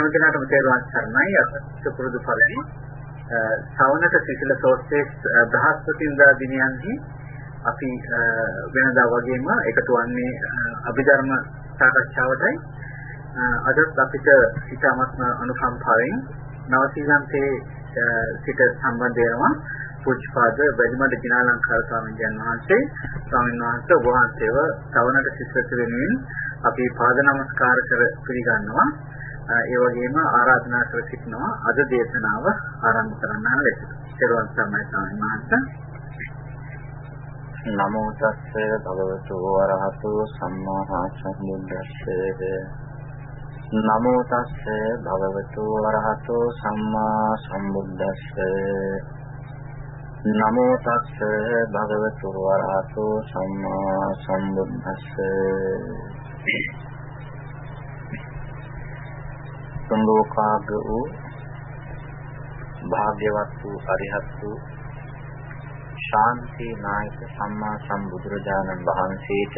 හැමදෙනාටම තේරුවන් සරණයි අත් පුරුදු පරිදි සවනට සිසිල සෝස්තේස් බ්‍රහස්පතින්දා දිනයන්හි අපි වෙනදා වගේම එකතු වන්නේ අභිධර්ම සාකච්ඡාවටයි. අදත් අපිට ඉතාමත්ම අනුකම්පාවෙන් නවසීලන්තයේ සිට සම්බන්ධ වෙනවා පූජ්‍යපාද වැඩිමඩ දිනාලංකාර ස්වාමීන් වහන්සේ. ස්වාමීන් වහන්සේ ඔබ වහන්සේව සවනට සිස්සත වෙනුවෙන් අපි පාද නමස්කාර කර පිළිගන්නවා. ඒ වගේම ආරාධනා කර සිටිනවා. අද දේශනාව ආරම්භ කරන්න ලෙස. ඊළඟ සම්මයි ස්වාමීන් වහන්සේ නමෝ තස්සේ භගවතු වරහතු සම්මා සම්බුද්දස්සේ. නමෝ තස්සේ භගවතු වරහතු සම්මා සම්බුද්දස්සේ. නමෝ තස්සේ භගවතු වරහතු සම්මා සම්බුද්දස්සේ. තුන් ලෝකාග වූ භාග්‍යවත් වූ අරිහත් වූ ශාන්ති නායක සම්මා සම්බුදුරජාණන් වහන්සේට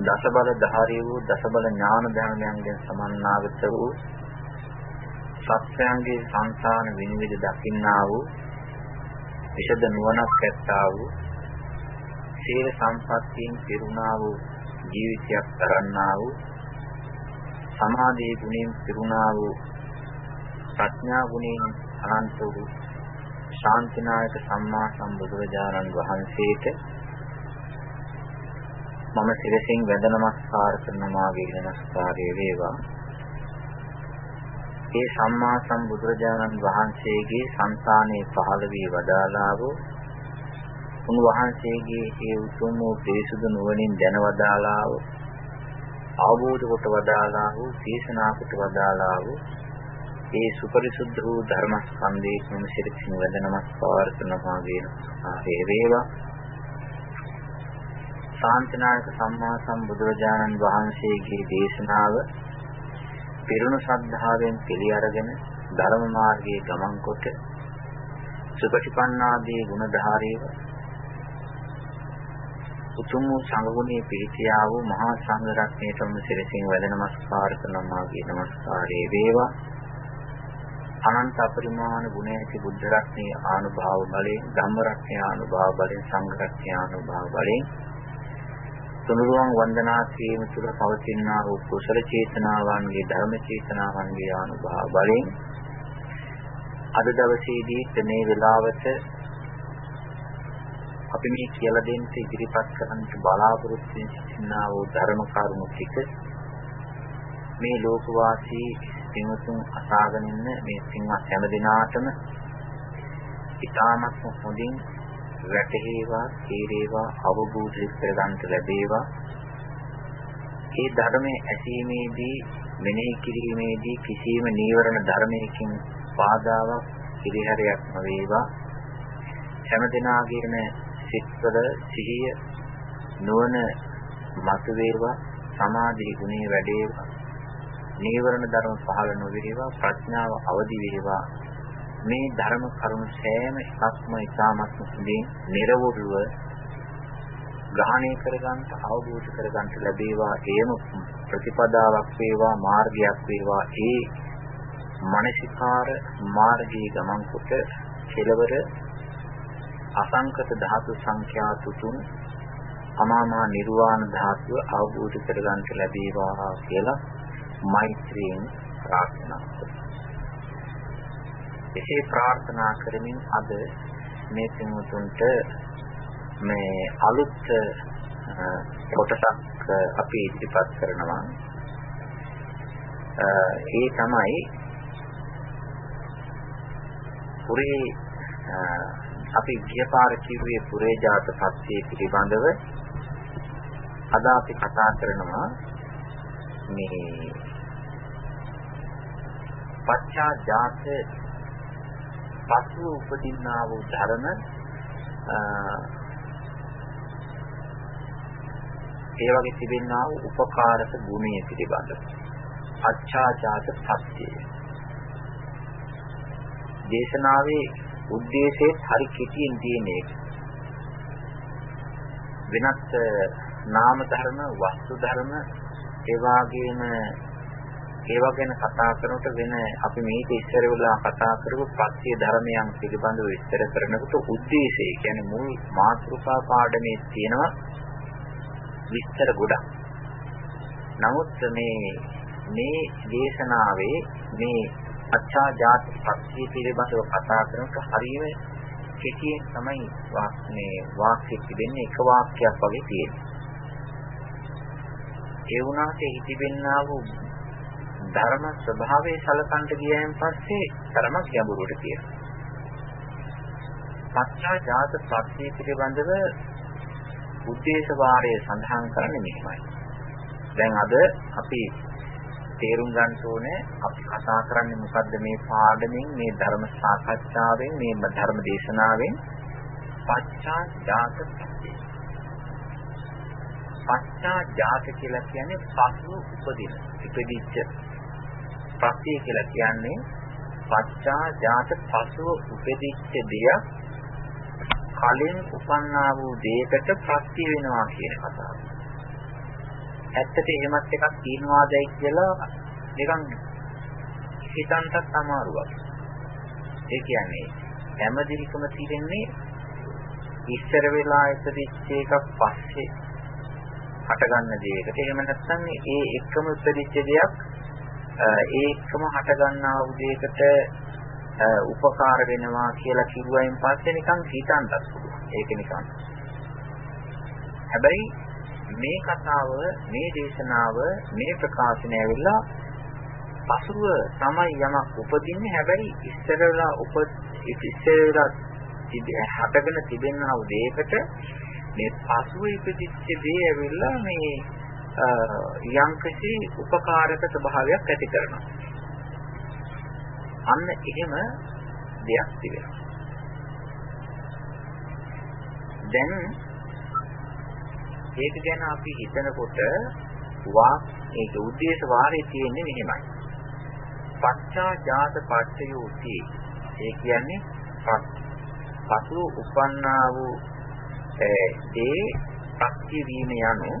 දසබල ධාරී වූ දසබල ඥාන ධර්මයන්ගෙන් සමන්නාගත වූ සත්‍යයන්ගේ සංසාන විනිවිද දකින්නා වූ විෂද නුවණක් ඇත්තා වූ සීල සම්පත්තියෙන් පිරුණා වූ ජීවිතයක් කරන්නා වූ සමාධි ගුණයෙන් පිරුණා වූ ප්‍රඥා ගුණයෙන් අනන්ත වූ ශාන්තිනායක සම්මා සම්බුදුරජාණන් වහන්සේට මම සිරසින් වැඳ නමස්කාර කරන මාගේ නමස්කාරය වේවා. ඒ සම්මා සම්බුදුරජාණන් වහන්සේගේ సంతානයේ පහළ වී වදාළා වූ උන්වහන්සේගේ ඒ උතුම් වූ පිරිසුදු නුවණින් දැනවදාලා වූ අවබෝධ කොට වදාලා වූ දේශනා කොට වදාලා වූ ඒ සුපරිසුද්ධ වූ ධර්මස්කන්ධයේ මම සිරිසින් වැඳ නමස්කාර කරනවා කියන ආරේ වේවා. ශාන්තිනායක සම්මා සම්බුදුරජාණන් වහන්සේගේ දේශනාව පිරුණු ශ්‍රද්ධාවෙන් පිළි අරගෙන ධර්ම මාර්ගයේ ගමන් කොට සුපටිපන්නාදී ගුණධාරීව උතුම් වූ සංගුණයේ පිහිටියා වූ මහා සංඝ රත්නයටම සිරසින් වැඳ නමස්කාර කරනවා කියන නමස්කාරයේ වේවා. අනන්ත අපරිමාණ ගුණ ඇති බුද්ධ රත්නයේ ආනුභාව බලයෙන් ධම්ම රත්නයේ ආනුභාව බලයෙන් සංඝ රත්නයේ ආනුභාව බලයෙන් තුනුරුවන් වන්දනා කිරීම තුළ පවතිනා වූ කුසල චේතනාවන්ගේ ධර්ම චේතනාවන්ගේ ආනුභාව බලයෙන් අද දවසේදී මේ වෙලාවට අපි මේ කියලා දෙන්න ඉදිරිපත් කරන්න බලාපොරොත්තු වෙන සිටිනා වූ ධර්ම කරුණු ටික මේ ලෝකවාසී පින්වතුන් අසාගෙන ඉන්න මේ පින්වත් හැම දිනාටම ඉතාමත් හොඳින් වැටහේවා, තේරේවා, අවබෝධ කරගන්නට ලැබේවා. මේ ධර්මයේ ඇසීමේදී මෙනෙහි කිරීමේදී කිසියම් නීවරණ ධර්මයකින් බාධාවක් පිළිහැරයක් නොවේවා. හැම දිනාගේම සිත්වල සිහිය නුවණ මතුවේවා සමාධි ගුණේ වැඩේවා නීවරණ ධර්ම පහළ නොවේවා ප්‍රඥාව අවදි වේවා. මේ ධර්ම කරුණු සෑම එකක්ම ඉතාමත් සුදින් නිර්වෘව ග්‍රහණය කරගන්න අවබෝධ කරගන්න ලැබේවා. එයම ප්‍රතිපදාවක් වේවා මාර්ගයක් වේවා. ඒ මානසිකාර මාර්ගයේ ගමන් කොට කෙලවර අසංකත ධාතු සංඛ්‍යා තුතුන් අමාමා නිර්වාණ ධාතුව අවබෝධ කරගන්න ලැබේවා කියලා මෛත්‍රියෙන් ප්‍රාර්ථනා කරනවා. එසේ ප්‍රාර්ථනා කරමින් අද මේ පින්වතුන්ට මේ අලුත් කොටසක් අපි ඉදිරිපත් කරනවා. ඒ තමයි පුරේ අපි ගිය පාර කිව්වේ පුරේජාත සත්‍ය පිළිබඳව. අද අපි කතා කරනවා මේ පච්චා ජාත පසු උපදින්නා වූ ධර්ම ඒ වගේ තිබෙනා වූ උපකාරක ගුණය පිළිබඳව අච්ඡාජාත සත්‍යය දේශනාවේ ಉದ್ದೇಶೇත් හරි කෙටියෙන් තියෙන එක. වෙනත් නාම ධර්ම, වස්තු ධර්ම, ඒ වගේම ඒවා ගැන කතා කරනකොට වෙන අපි මේක ඉස්සර වෙලා කතා කරපු පස්සේ ධර්මයන් පිළිබඳව විස්තර කරනකොට උද්දේශය කියන්නේ මුල් මාතෘකා පාඩමේ තියෙනවා විස්තර ගොඩක්. නමුත් මේ මේ දේශනාවේ මේ අච්ඡා ජාති ප්‍රත්‍ය පිළිබඳව කතා කරනකොට හරියම කෙටියෙන් තමයි මේ වාක්‍ය තිබෙන්නේ එක වාක්‍යයක් වගේ තියෙන්නේ. ඒ වුණාට හිතිබෙන්නා වූ ධර්ම ස්වභාවයේ සලකන්ට ගියයන් පස්සේ ධර්මයක් ගැඹුරට තියෙනවා. පච්චා ජාත ප්‍රත්‍ය පිළිබඳව උද්දේශ වාරයේ සඳහන් කරන්නේ මෙහිමයි. දැන් අද අපි තේරුම් ගන්න ඕනේ අපි කතා කරන්නේ මොකද්ද මේ පාඩමෙන් මේ ධර්ම සාකච්ඡාවෙන් මේ ධර්ම දේශනාවෙන් පච්චා ජාත ප්‍රත්‍ය. පච්චා ජාත කියලා කියන්නේ පසු උපදින ඉපදිච්ච ප්‍රත්‍ය කියලා කියන්නේ පච්චා ජාත පසුව උපදිච්ච දෙයක් කලින් උපන්නා වූ දෙයකට ප්‍රත්‍ය වෙනවා කියන කතාව. ඇත්තට එහෙමත් එකක් තියනවාදයි කියලා නිකන් හිතන්නත් අමාරුවක්. ඒ කියන්නේ හැමදෙයකම තියෙන්නේ ඉස්සර වෙලා ඉපදිච්ච එකක් පස්සේ හටගන්න දෙයකට. එහෙම නැත්නම් ඒ එකම ඉපදිච්ච දෙයක් ඒ එක්කම හට ගන්නා උදේකට උපකාර වෙනවා කියලා කිව්වයින් පස්සේ නිකන් හිතන්නත් පුළුවන්. ඒක නිකන්. හැබැයි මේ කතාව, මේ දේශනාව, මේ ප්‍රකාශනය ඇවිල්ලා පසුව තමයි යමක් උපදින්නේ. හැබැයි ඉස්සරලා උප ඉස්සරලා හටගෙන තිබෙනා උදේකට මේ පසුව ඉපදිච්ච දේ ඇවිල්ලා මේ යම්කිසි උපකාරක ස්වභාවයක් ඇති කරනවා. අන්න එහෙම දෙයක් තිබෙනවා. දැන් ඒක ගැන අපි හිතනකොට වා ඒක උද්දේශ වාරේ තියෙන්නේ මෙහෙමයි. පච්චා ජාත පච්චයෝති. ඒ කියන්නේ පසු උපන්නා වූ ඒ පත්‍ය වීම යනු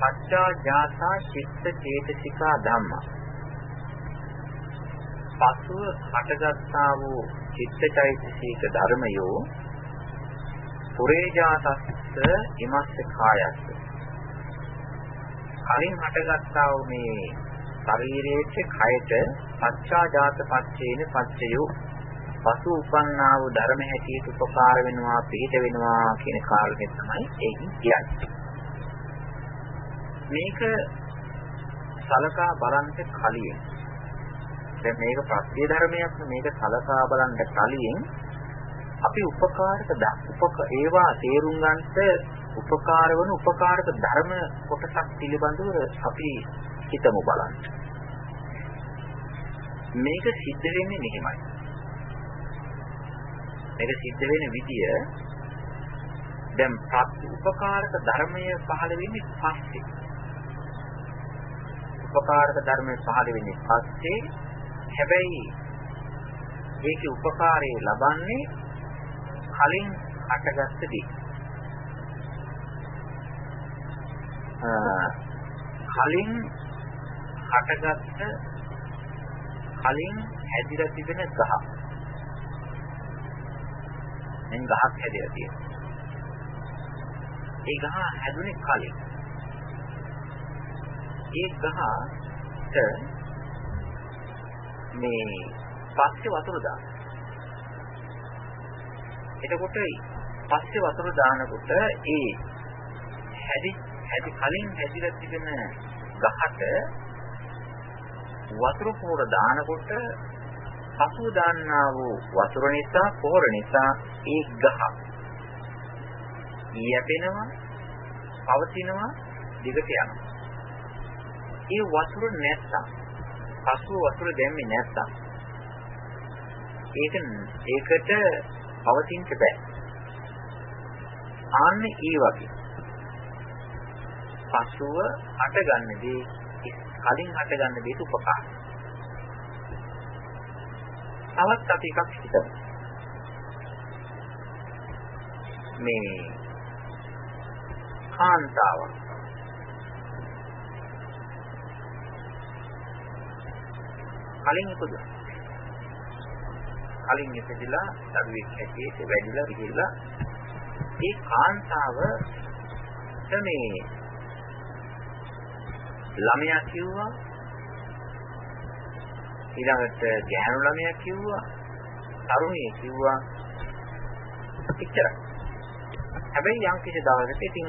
පච්චා ජාතා චිත්ත චේතසිකා ධම්මා පසුව හටගත්තා වූ චිත්තචෛතසික ධර්මයෝ පුරේජාතස්ස ඉමස්ස කායස්ස. කලින් හටගත්තා වූ මේ ශරීරයේ කයට පච්චා ජාත පච්චේන පච්චයෝ පසු උපන්නා වූ ධර්ම හැටියට උපකාර වෙනවා පිළිට වෙනවා කියන කාරණේ තමයි ඒකෙන් කියන්නේ. මේක සලකා බලන්න කලින්. දැන් මේක ප්‍රත්‍ය ධර්මයක් මේක සලකා බලන්න කලින් අපි උපකාරක උපක ඒවා තේරුම් ගන්නට උපකාර වන උපකාරක ධර්ම කොටසක් පිළිබඳව අපි හිතමු බලන්න. මේක සිද්ධ වෙන්නේ මෙහෙමයි. මේක සිද්ධ වෙන විදිය දැන් උපකාරක ධර්මය පහළ වෙන්නේ පස්සේ. උපකාරක ධර්මයේ පහළ වෙන්නේ පස්සේ හැබැයි ඒකේ උපකාරය ලබන්නේ කලින් අටගත්ත දේ. කලින් අටගත්ත කලින් හැදිලා තිබෙන ගහ. දැන් ගහක් හැදිලා තියෙනවා. ඒ ගහ හැදුනේ කලින්. ඒ ගහට මේ පස්සේ වතුර දාන. එතකොට පස්සේ වතුර දානකොට ඒ හැදි හැදි කලින් හැදිලා තිබෙන ගහට වතුර පොර දානකොට පසු දාන්නා වූ වතුර නිසා පොර නිසා ඒ ගහ යැපෙනවා පවතිනවා දිගට යනවා. ඒ වතුර නැත්තම් පසුව වතුර දැම්මේ නැත්තම් ඒක ඒකට පවතින්න බෑ. ආන්නේ ඒ වගේ. පසුව හටගන්නදී කලින් හටගන්න දේට උපකාර. තවත් අපි එකක් හිතමු. මේ කාන්තාවක් කලින් උපදින කලින් ඉපදිලා දරුවෙක් හැටියට වැඩිලා ගිහිල්ලා ඒ කාන්තාව මේ ළමයා කිව්වා ඊළඟට ගැහැණු ළමයා කිව්වා තරුණිය කිව්වා එච්චරයි. හැබැයි යම් කිසි දවසක ඉතින්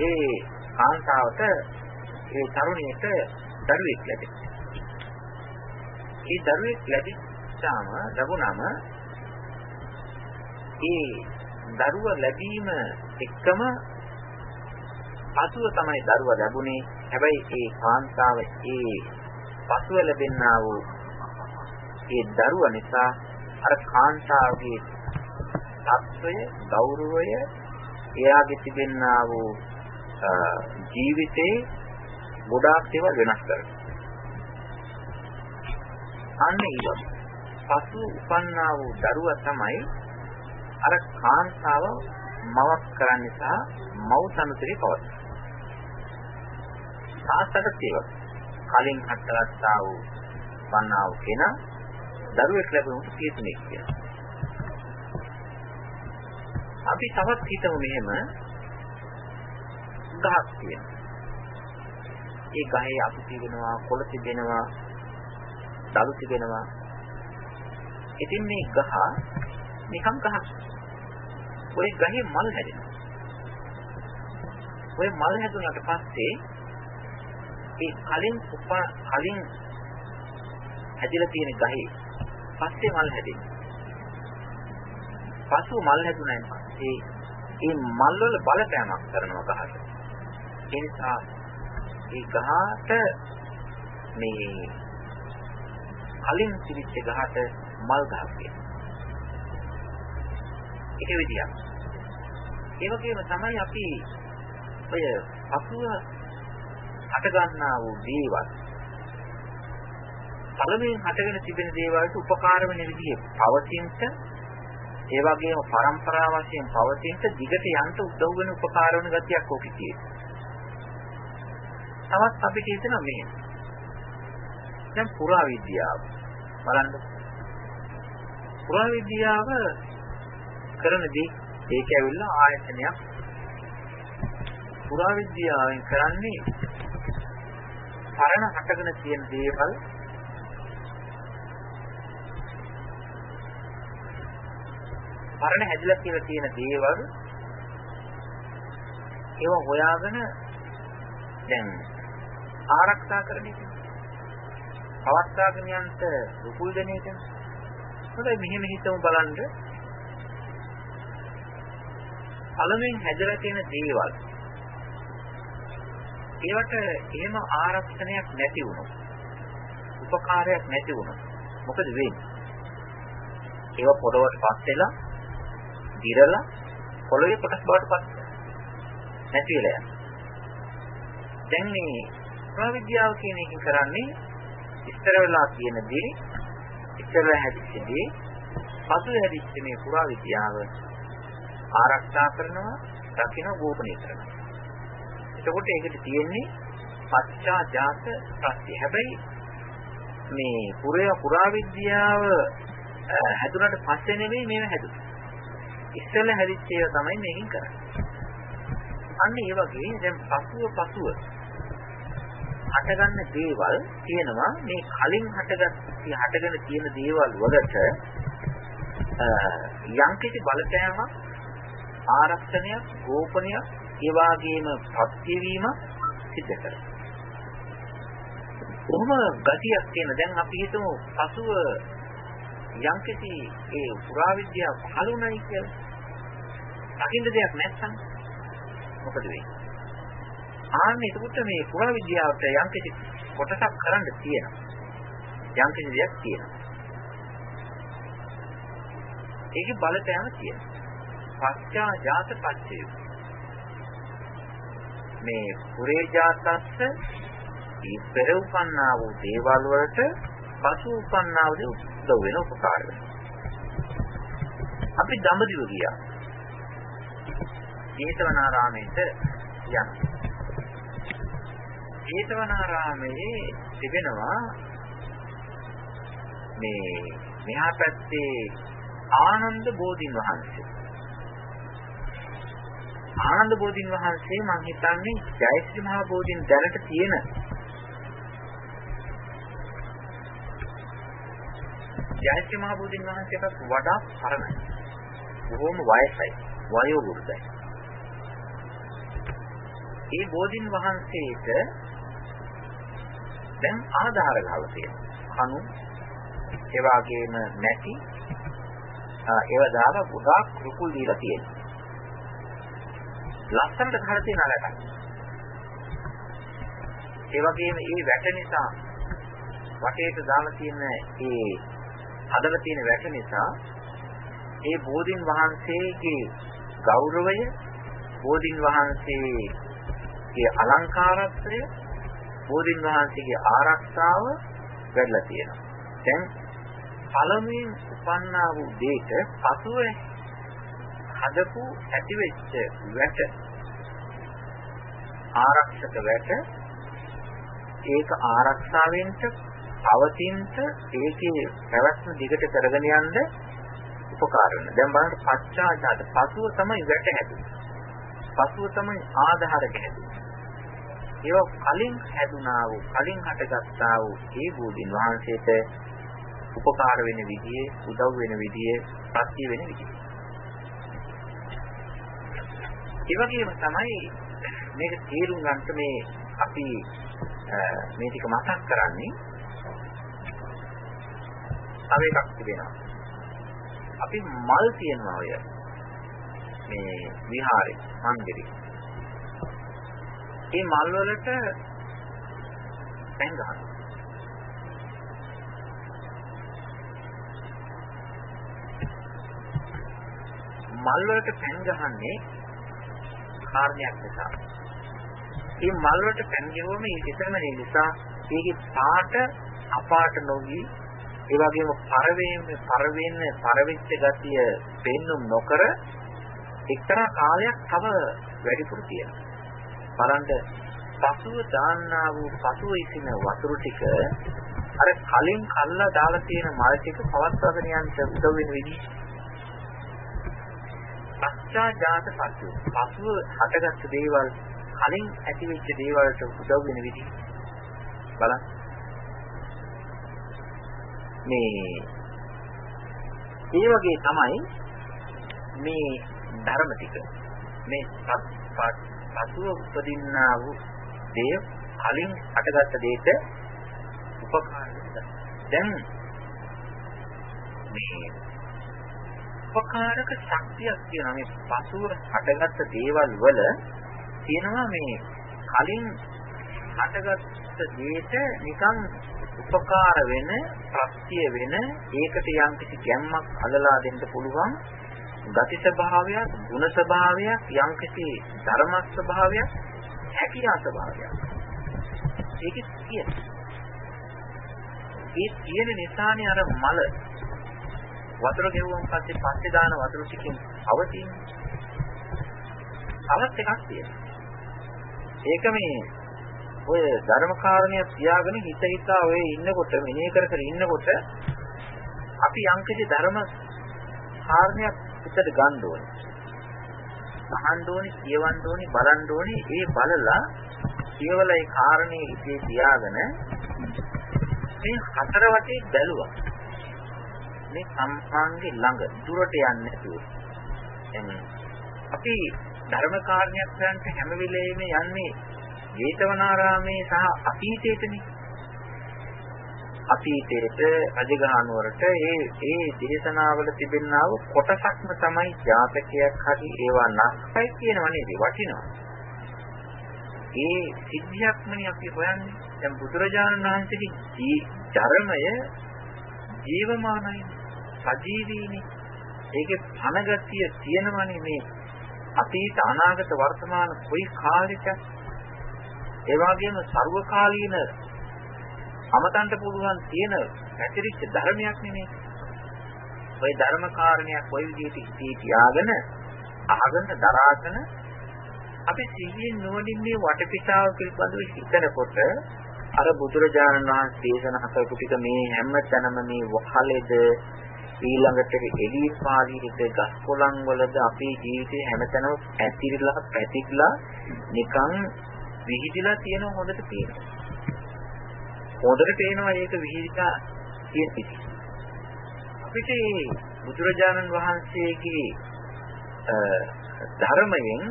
ඒ කාන්තාවට ඒ තරුණියට දරුවෙක් ලැබෙනවා. ඒ දරුවෙක් ලැබිච්චාම ලැබුණාම ඒ දරුව ලැබීම එක්කම පසුව තමයි දරුවා ලැබුණේ. හැබැයි ඒ කාන්තාව ඒ පසුව ලැබෙනා වූ ඒ දරුව නිසා අර කාන්තාවගේ තත්වය, ගෞරවය, එයාගේ තිබෙනා වූ ජීවිතේ ගොඩාක් දේවල් වෙනස් කරනවා. අන්න ඒක. පසු උපන්නා වූ දරුවා තමයි අර කාන්තාව මවක් කරන්න සහ මව් සමතරේ පවතින. තාත්තට ඒක. කලින් හටගත්තා වූ වන්නා වූ කෙනා දරුවෙක් ලැබුණොත් කීතුනේ කියලා. අපි තවත් හිතමු මෙහෙම ගහක් තියෙනවා. ඒ ගහේ අතු තිබෙනවා, කොළ තිබෙනවා, දළු තිබෙනවා. ඉතින් මේ ගහ නිකම් ගහක්. ඔය ගහේ මල් හැදෙනවා. ඔය මල් හැදුනට පස්සේ ඒ කලින් උපා කලින් හැදිලා තියෙන ගහේ පස්සේ මල් හැදෙනවා. පසු මල් හැදුනයින් පස්සේ ඒ මල් වල බලපෑමක් කරනවා ගහට. ඒ නිසා ඒ ගහට මේ කලින් තිබිච්ච ගහට මල් ගහක් කියනවා. ඒක විදියක්. ඒ වගේම තමයි අපි ඔය පසුව හට ගන්නා වූ දේවල් පළමුවෙන් හටගෙන තිබෙන දේවල්ට උපකාර වෙන විදිහේ පවතිනට ඒ වගේම પરම්පරා වශයෙන් පවතිනට දිගට යන්න උදව් වෙන උපකාර වෙන ගතියක් ඕකේ තියෙනවා. තවත් අපිට හිතෙනවා මෙහෙම. දැන් පුරා විද්‍යාව බලන්න. පුරා විද්‍යාව කරන දේ ඒක ඇවිල්ලා ආයතනයක්. පුරා විද්‍යාවෙන් කරන්නේ පරණ හටගෙන තියෙන දේවල් පරණ හැදිලා කියලා තියෙන දේවල් ඒව හොයාගෙන දැන් ආරක්ෂා කරන එක. පවත්වාගෙන යන්න රුකුල් දෙන එක. හොඳයි මෙහෙම හිතමු බලන්න. පළමුවෙන් හැදලා තියෙන දේවල් ඒවට එහෙම ආරක්ෂණයක් නැති වුණොත් උපකාරයක් නැති වුණොත් මොකද වෙන්නේ? ඒව පොළවට පස් වෙලා දිරලා පොළවේ කොටස් බවට පත් නැති වෙලා යනවා. දැන් මේ ප්‍රවිද්‍යාව කියන එක කරන්නේ ඉස්තර වෙලා තියෙන දේ ඉස්තර හැදිච්ච දේ පසු හැදිච්ච මේ පුරා විද්‍යාව ආරක්ෂා කරනවා දකින්න ගෝපනය කරනවා. එතකොට ඒකට තියෙන්නේ පශ්චාජාත ප්‍රත්‍ය. හැබැයි මේ පුරේ පුරා විද්‍යාව හැදුනට පස්සේ නෙමෙයි මේව හැදුනේ. ඉස්සෙල්ලා හැදිච්ච ඒවා තමයි මේකෙන් කරන්නේ. අන්න ඒ වගේ දැන් පසුව පසුව හටගන්න දේවල් තියෙනවා මේ කලින් හටගත් හටගෙන තියෙන දේවල් වලට යම්කිසි බලපෑමක් ආරක්ෂණයක් ගෝපනයක් ඒ වගේම ප්‍රතිවීම සිදු කරනවා. කොහොම ගතියක් තියෙන දැන් අපි හිතමු පසුව යම්කිසි ඒ පුරාවිද්‍යාව පහළුණයි කියලා. දකින්න දෙයක් නැත්නම් මොකද වෙන්නේ? ආන්න එතකොට මේ පුරාවිද්‍යාවට යම්කිසි කොටසක් කරන්න තියෙනවා. යම්කිසි දෙයක් තියෙනවා. ඒකේ බලපෑම තියෙනවා. පස්චා ජාත පච්චය. මේ පුරේ ජාතස්ස ඉස්සර උපන්නා වූ දේවල් වලට පසු උපන්නා වූ උදව් වෙන උපකාර වෙනවා. අපි දඹදිව ගියා. ජේතවනාරාමයට යනවා. ජේතවනාරාමයේ තිබෙනවා මේ මෙහා පැත්තේ ආනන්ද බෝධින් වහන්සේ ආනන්ද බෝධින් වහන්සේ මම හිතන්නේ ජයශ්‍රී මහා බෝධින් දැනට තියෙන ජයශ්‍රී මහා බෝධින් වහන්සේට වඩා පරණයි. බොහොම වයසයි, වයෝ වෘද්ධයි. ඒ බෝධින් වහන්සේට දැන් ආධාර ගහලා තියෙනවා. කණු ඒ වගේම නැටි ඒව දාලා ගොඩාක් රුකුල් දීලා තියෙනවා. ලස්සනට ගහලා තියෙන අලකට. ඒ වගේම මේ වැට නිසා වටේට දාලා තියෙන ඒ හදලා තියෙන වැට නිසා ඒ බෝධින් වහන්සේගේ ගෞරවය බෝධින් වහන්සේගේ අලංකාරත්වය බෝධින් වහන්සේගේ ආරක්ෂාව වැඩිලා තියෙනවා. දැන් පළමුවෙන් උපන්නා වූ දෙයට පසුව හදපු ඇතිවෙච්ච වැට ආරක්ෂක වැට ඒක ආරක්ෂාවෙන්ට පවතිනට ඒකේ පැවැත්ම දිගට කරගෙන යන්න උපකාර වෙනවා. දැන් බලන්න පච්චාජාත පසුව තමයි වැට හැදුනේ. පසුව තමයි ආධාරක හැදුනේ. ඒක කලින් හැදුනා වූ කලින් හටගත්තා වූ ඒ බෝධින් වහන්සේට උපකාර වෙන විදිහේ උදව් වෙන විදිහේ ප්‍රත්‍ය වෙන විදිහේ. ඒ වගේම තමයි මේක තේරුම් ගන්න මේ අපි මේ ටික මතක් කරන්නේ තව එකක් තිබෙනවා. අපි මල් තියනවා ඔය මේ විහාරේ මන්දිරේ. මේ මල් වලට පැන් ගන්නවා. මල් වලට පැන් ගහන්නේ කාරණයක් නිසා. මේ මල් වලට පැන් ගෙවුවම ඒ කිසිම නිසා ඒකේ පාට අපාට නොවි ඒ වගේම පරවේම පරවෙන්න පරවිච්ච ගතිය පෙන්නුම් නොකර එක්තරා කාලයක් තව වැඩිපුර තියෙනවා. බලන්න පසුව දාන්නා වූ පසුව ඉසින වතුර ටික අර කලින් කල්ලා දාලා තියෙන මල් ටික පවත්වාගෙන යන්න උදව් වෙන විදිහ. පස්චාජාත පසුව පසුව හටගත්තු දේවල් කලින් ඇතිවෙච්ච දේවල්ට උදව් වෙන විදිහ. බලන්න. මේ ඒ වගේ තමයි මේ ධර්ම ටික. මේ පසුව උපදින්නා වූ දේ කලින් හටගත්ත දෙයට උපකාර දැන් මේ උපකාරක ශක්තියක් තියෙනවා. මේ පසුව හටගත්ත දේවල් වල තියෙනවා මේ කලින් හටගත්ත දෙයට නිකන් උපකාර වෙන ප්‍රත්‍ය වෙන ඒකට යම් කිසි ගැම්මක් අදලා දෙන්න පුළුවන් ගති ස්වභාවයක් ගුණ ස්වභාවයක් යම් කිසි ධර්ම ස්වභාවයක් හැකියා ස්වභාවයක්. ඒකේ තියෙන ඒ තියෙන නිසානේ අර මල. වතුර ගෙවුවන් පස්සේ පස්සේ දාන වතුර ටිකෙන් අවතින්. තවත් එකක් තියෙනවා. ඒක මේ ඔය ධර්ම කාරණයක් තියාගෙන හිත හිතා ඔය ඉන්නකොට මෙනෙහි කර කර ඉන්නකොට අපි යම්කිසි ධර්ම කාරණයක් හිතට ගන්න ඕනේ. අහන්න ඕනේ, කියවන්න ඕනේ, බලන්න ඕනේ. ඒ බලලා කියවලා ඒ කාරණේ ඉතේ තියාගෙන මේ හතර වටේ බැලුවා. මේ සම්පාංගේ ළඟ දුරට යන්නේ නැතුව. එන්නේ අපි ධර්ම කාරණයක් හොයන්න හැම වෙලෙම යන්නේ ජේතවනාරාමේ සහ අතීතයේතනේ. අතීතයේට රජගහනුවරට ඒ ඒ දේශනාවල තිබෙනා වූ කොටසක්ම තමයි ජාතකයක් හරි ඒවා නැස්කයි කියනවා නේද වටිනවා. ඒ සිද්ධියක්මනේ අපි හොයන්නේ. දැන් බුදුරජාණන් වහන්සේගේ ධර්මය ජීවමානයි සජීවීනි. ඒකේ පනගතිය තියෙනවනේ මේ අතීත අනාගත වර්තමාන කොයි කාලෙක ඒ වගේම ਸਰවකාලීන අමතන්ට පුළුවන් තියෙන පැතිරිච්ච ධර්මයක් නෙමෙයි. ওই ධර්ම කාරණයක් කොයි විදිහට ඉතී තියාගෙන අහගෙන දරාගෙන අපි සිහියෙන් නුවණින් මේ වටපිටාව පිළිබඳව හිතනකොට අර බුදුරජාණන් වහන්සේ දේශනා කරපු ටික මේ හැම තැනම මේ වහලෙද ඊළඟට එළි පාදීට ගස් කොළන් වලද අපේ ජීවිතේ හැමතැනම පැතිරිලා පැතිරිලා නිකන් විහිදිලා තියෙන හොඳට තියෙනවා. හොඳට පේනවා ඒක විහිදිලා තියෙන පිටි. අපිට බුදුරජාණන් වහන්සේගේ ධර්මයෙන්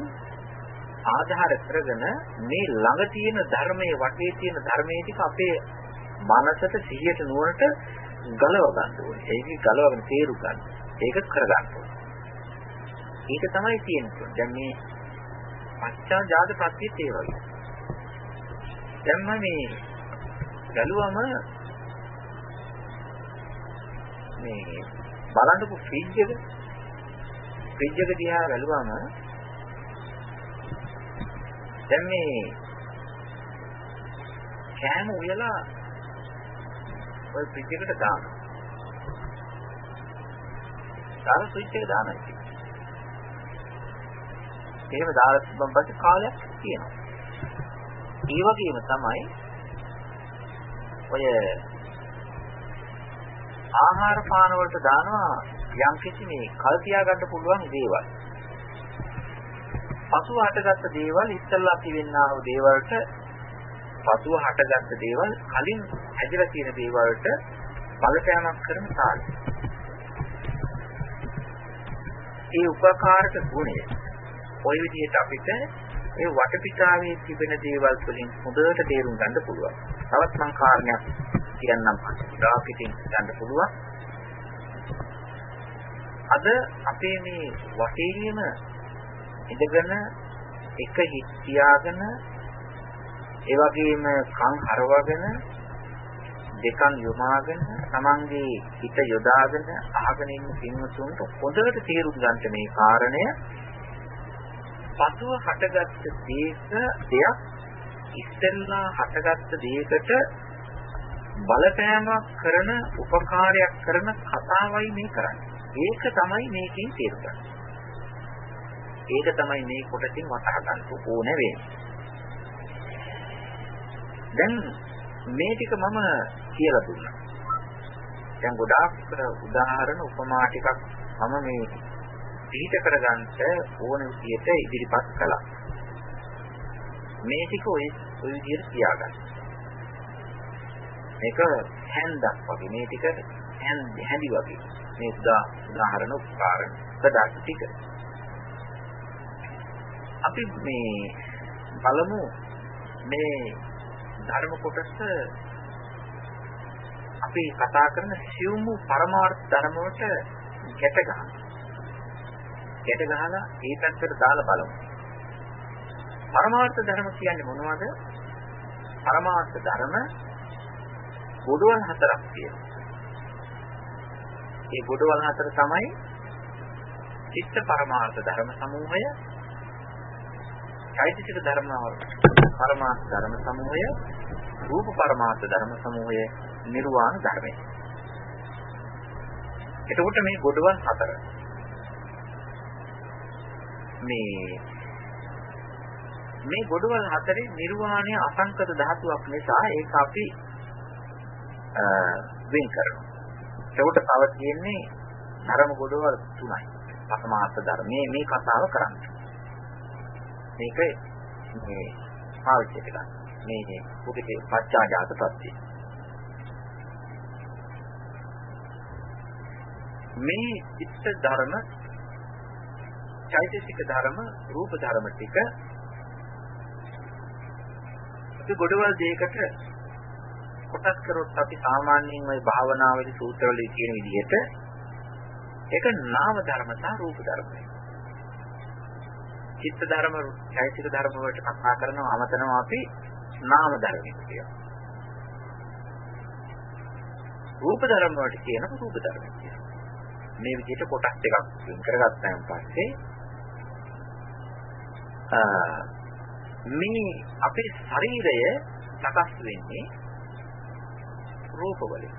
ආධාර කරගෙන මේ ළඟ තියෙන ධර්මයේ වටේ තියෙන ධර්මයේ ටික අපේ මනසට සිහියට නුවරට ගලව ගන්න ඕනේ. ඒක ගලවගෙන තේරු ගන්න. ඒක කරගන්න ඕනේ. ඒක තමයි තියෙන්නේ. දැන් මේ පච්චා ජාත ප්‍රත්‍යත් ඒ වගේ. දැන් මම මේ ගලුවම මේ බලන්නකො ෆ්‍රිජ් එක ෆ්‍රිජ් එක දිහා බැලුවම දැන් මේ කෑම උයලා ඔය ෆ්‍රිජ් එකට දානවා. දාන ස්විච් එක දානවා ඉතින්. එහෙම දාලා තිබ්බන් පස්සේ කාලයක් තියෙනවා. ඒ වගේම තමයි ඔය ආහාර පාන වලට දානවා යම් කිසි මේ කල් තියාගන්න පුළුවන් දේවල්. පසුව හටගත්ත දේවල් ඉස්සල්ලා තිබෙන්නා වූ දේවල්ට පසුව හටගත්ත දේවල් කලින් හැදිලා තියෙන දේවල්ට බලපෑමක් කරන කාලය. ඒ උපකාරක ගුණය ওই විදිහට අපිට ඒ වටපිටාවේ තිබෙන දේවල් වලින් හොඳට තේරුම් ගන්න පුළුවන්. තවත් මම කාරණයක් කියන්නම් ග්‍රාෆිකින් ගන්න පුළුවන්. අද අපේ මේ වටේම ඉඳගෙන එක හිත් තියාගෙන ඒ වගේම කන් හරවගෙන දෙකන් යොමාගෙන තමන්ගේ හිත යොදාගෙන අහගෙන ඉන්න පින්වතුන්ට හොඳට තේරුම් ගන්න මේ කාරණය පසුව හටගත්ත දේක දෙයක් ඉස්සෙල්ලා හටගත්ත දෙයකට බලපෑමක් කරන උපකාරයක් කරන කතාවයි මේ කරන්නේ. ඒක තමයි මේකෙන් තේරුම් ගන්න. ඒක තමයි මේ කොටසින් වටහා ගන්න ඕනේ වෙන්නේ. දැන් මේ ටික මම කියලා දුන්නා. දැන් ගොඩාක් උදාහරණ උපමා ටිකක් මම මේ පිළිත කරගන්න ඕන විදිහට ඉදිරිපත් කළා. මේ ටික ඔය ඔය විදිහට තියාගන්න. මේක හැන්දක් වගේ මේ ටික හැන්දි වගේ. මේ උදාහරණ උපකාරණ පදාර්ථ ටික. අපි මේ බලමු මේ ධර්ම කොටස අපි කතා කරන සියුම් පරමාර්ථ ධර්ම වලට ගැට ගන්න. ගැට ගහලා ඒ පැත්තට දාලා බලමු. පරමාර්ථ ධර්ම කියන්නේ මොනවද? පරමාර්ථ ධර්ම ගොඩවල් හතරක් තියෙනවා. ඒ ගොඩවල් හතර තමයි චිත්ත පරමාර්ථ ධර්ම සමූහය, චෛතසික ධර්ම පරමාර්ථ ධර්ම සමූහය, රූප පරමාර්ථ ධර්ම සමූහය, නිර්වාණ ධර්මය. එතකොට මේ ගොඩවල් හතර මේ මේ ගොඩවල් හතරේ නිර්වාණය අසංකත ධාතුවක් නිසා ඒක අපි වෙන් කරනවා. ඒකට තව තියෙන්නේ ධර්ම ගොඩවල් තුනයි. පසමාර්ථ ධර්ම. මේ මේ කතාව කරන්නේ. මේක මේ පාවිච්චි කරගන්න. මේ මේ පුදුකේ පච්චාජාත ප්‍රත්‍ය. මේ චිත්ත ධර්ම චෛතසික ධර්ම රූප ධර්ම ටික අපි ගොඩවල් දෙයකට කොටස් කරොත් අපි සාමාන්‍යයෙන් ওই භාවනාවේදී සූත්‍රවලදී කියන විදිහට ඒක නාම ධර්ම සහ රූප ධර්ම. චිත්ත ධර්ම, චෛතසික ධර්ම වලට කතා කරනවා අමතනවා අපි නාම ධර්ම කියලා. රූප ධර්ම වලට කියනවා රූප ධර්ම කියලා. මේ විදිහට කොටස් දෙකක් වෙන් කරගත්තාන් පස්සේ මේ අපේ ශරීරය සකස් වෙන්නේ රූප වලින්.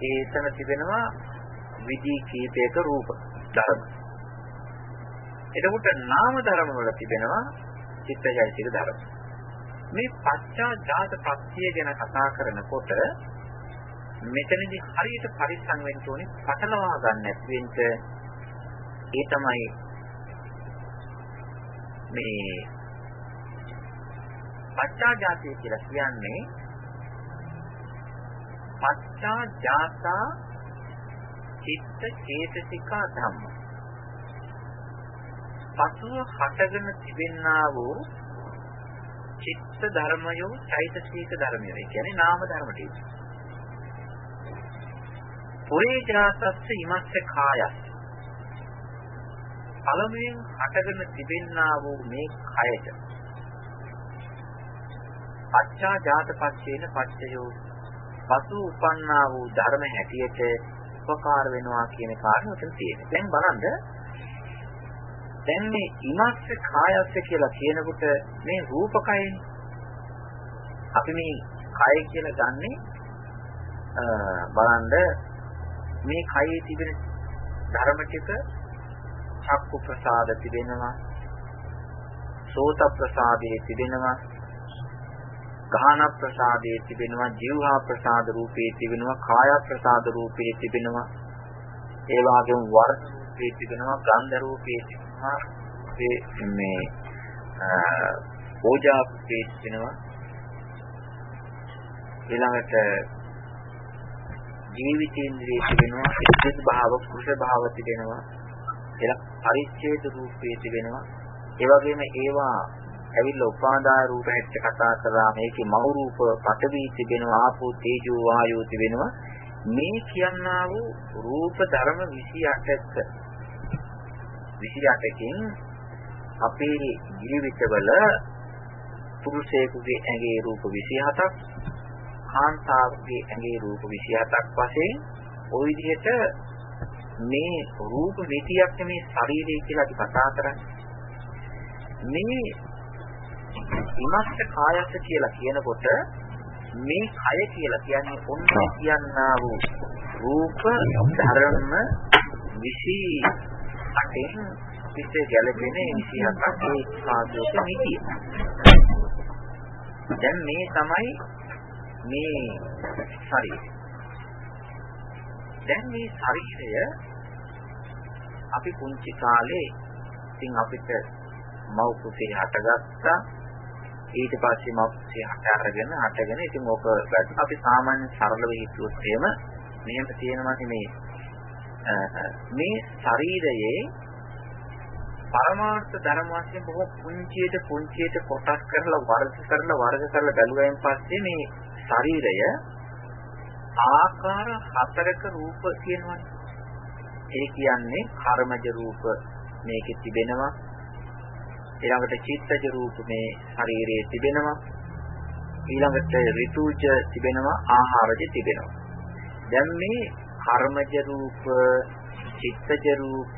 ඒ එතන තිබෙනවා විදි කීපයක රූප ධර්ම. එතකොට නාම ධර්ම වල තිබෙනවා චිත්තජෛතික ධර්ම. මේ පච්චා ජාත පත්‍ය ගැන කතා කරනකොට මෙතනදී හරියට පරිස්සම් වෙන්න ඕනේ පටලවා ගන්න නැති වෙන්න ඒ තමයි මේ පච්චා ජාතිය කියලා කියන්නේ පච්චා ජාතා චිත්ත චේතසිකා ධම්ම. පසුව හටගෙන තිබෙන්නා වූ චිත්ත ධර්මයෝ චෛතසික ධර්මයෝ. ඒ කියන්නේ නාම ධර්ම ටික. පුරේ ජාතස්ස ඉමස්ස කායස්. පළමුවෙන් හටගෙන තිබෙන්නා වූ මේ කයට පච්චා ජාතපච්චේන පච්චයෝ පසු උපන්නා වූ ධර්ම හැටියට උපකාර වෙනවා කියන කාරණය උතන තියෙනවා. දැන් බලන්න දැන් මේ ඉමස්ස කායස්ස කියලා කියනකොට මේ රූපකයෙන් අපි මේ කය කියලා ගන්නෙ බලන්න මේ කයේ තිබෙන ධර්ම ටික චක්කු ප්‍රසාද තිබෙනවා. සෝත ප්‍රසාදයේ තිබෙනවා. ගාහන ප්‍රසාදයේ තිබෙනවා. ජීවහා ප්‍රසාද රූපේ තිබෙනවා. කාය ප්‍රසාද රූපේ තිබෙනවා. ඒ වගේම වර්ණ රූපේ තිබෙනවා. ගන්ධ රූපේ තිබෙනවා. මේ ඕජා රූපේ තිබෙනවා. ඊළඟට ජීවිතේන්ද්‍රයේ තිබෙනවා. ඉස්සිත භාව කුෂ භාව තිබෙනවා. ඊළඟ පරිච්ඡේද රූපේ තිබෙනවා. ඒ වගේම ඒවා ඇවිල්ලා උපාදාය රූප හැට කතා කරා මේකේ මව් රූප පඨවි තිබෙනවා ආපෝ තේජෝ වායෝ තිබෙනවා. මේ කියනා වූ රූප ධර්ම 28ක 28කින් අපේ ජීවිතවල පුරුෂයෙකුගේ ඇඟේ රූප 27ක් කාන්තාවගේ ඇඟේ රූප 27ක් වශයෙන් ওই විදිහට මේ රූප 20ක් මේ ශරීරය කියලා අපි කතා කරන්නේ මේ ඉමස්ස කායස්ස කියලා කියනකොට මේ කය කියලා කියන්නේ ඔන්න කියන්නා වූ රූප ධර්ම 28න් පිටේ ගැලපෙන 27ක් ඒ සාධක නිතිය. දැන් මේ තමයි මේ ශරීරය. දැන් මේ ශරීරය අපි පුංචි කාලේ ඉතින් අපිට මව් කුසේ හටගත්තා ඊට පස්සේ මක්සිය හට අරගෙන හටගෙන ඉතින් ඕක අපි සාමාන්‍ය සරලව හිතුවොත් එහෙම මෙහෙම තියෙනවා මේ මේ ශරීරයේ පරමාර්ථ ධර්ම වශයෙන් බොහෝ පුංචියට පුංචියට කොටස් කරලා වර්ග කරලා වර්ග කරලා බැලුවයින් පස්සේ මේ ශරීරය ආකාර හතරක රූප කියනවනේ. ඒ කියන්නේ කර්මජ රූප මේකේ තිබෙනවා. ඊළඟට චිත්තජ රූප මේ ශරීරයේ තිබෙනවා. ඊළඟට ඍතුජ තිබෙනවා ආහාරජ තිබෙනවා. දැන් මේ කර්මජ රූප චිත්තජ රූප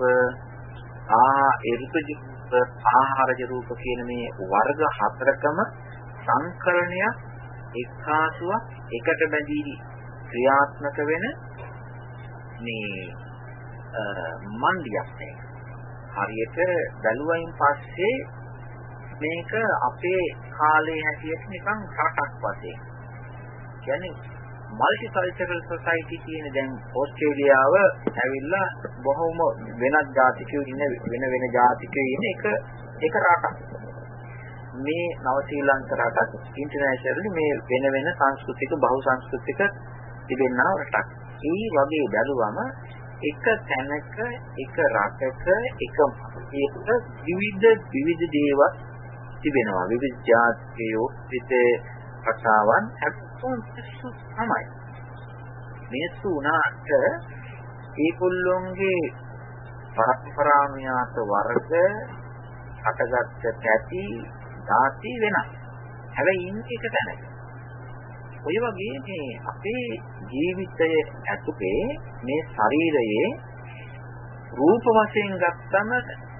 ආ ඍතුජ රූප ආහාරජ රූප කියන මේ වර්ග හතරකම සංකරණයක් එක්කාසුවක් එකට බැඳී ක්‍රියාත්මක වෙන මේ මණ්ඩියක් නේ හරියට බැලුවයින් පස්සේ මේක අපේ කාලේ හැටියට නිකන් රටක් වශයෙන්. කියන්නේ මල්ටි කල්චරල් සොසයිටි කියන දැන් ඕස්ට්‍රේලියාව ඇවිල්ලා බොහොම වෙනත් ජාතිකයෝ ඉන්න වෙන වෙන ජාතිකයෝ ඉන්න එක එක රටක්. මේ නව ශ්‍රී ලංක රටක් ඉන්ටර්නැෂනලි මේ වෙන වෙන සංස්කෘතික බහු සංස්කෘතික තිබෙනා රටක්. ඒ වගේ බැලුවම එක තැනක එක රටක එක ඒක විවිධ විවිධ දේවල් තිබෙනවා. විවිධ ජාතියෝ විවිධ භාෂාවන් හැප්පුම් තමයි. මේසු උනාට ඒගොල්ලොන්ගේ පරම්පරානුයාත වර්ග හටගත්ත පැති ධාති වෙනස්. හැබැයි ඉන්නේ එක තැනක. ඔය වගේ මේ අපේ ජීවිතයේ ඇතුලේ මේ ශරීරයේ රූප වශයෙන් ගත්තම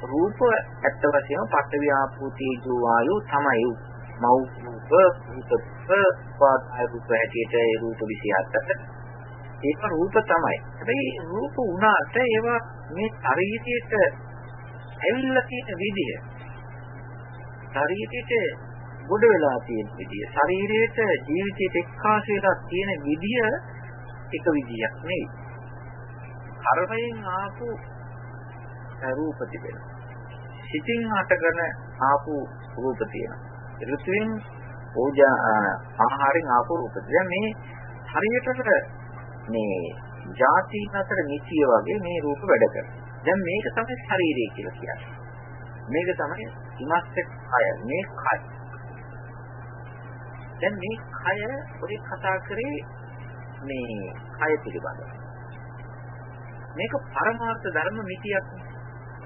රූප ඇත්ත වශයෙන්ම පඨවි ආපෝ තේජෝ වායෝ තමයි මව් රූප රූප පාදාය රූප හැටියට ඒ රූප 27ට ඒක රූප තමයි. හැබැයි රූප වුණාට ඒවා මේ ශරීරයට ඇවිල්ලා තියෙන විදිය ශරීරයට ගොඩ වෙලා තියෙන විදිය ශරීරයට ජීවිතයට එක්කාසු වෙලා තියෙන විදිය එක විදියක් නෙවෙයි. කර්මයෙන් ආපු රූප තිබෙනවා. සිතින් හටගෙන ආපු රූප තියෙනවා. ඍතුවෙන් ඕජා ආහාරයෙන් ආපු රූප. දැන් මේ හරියට මේ ಜಾති අතර නිතිය වගේ මේ රූප වැඩ කරනවා. දැන් මේක තමයි ශරීරය කියලා කියන්නේ. මේක තමයි ඉමස්සේ කය මේ කය. දැන් මේ කය පොඩි කතා කරේ මේ කය පිළිබඳව. මේක පරමාර්ථ ධර්ම මිතියක්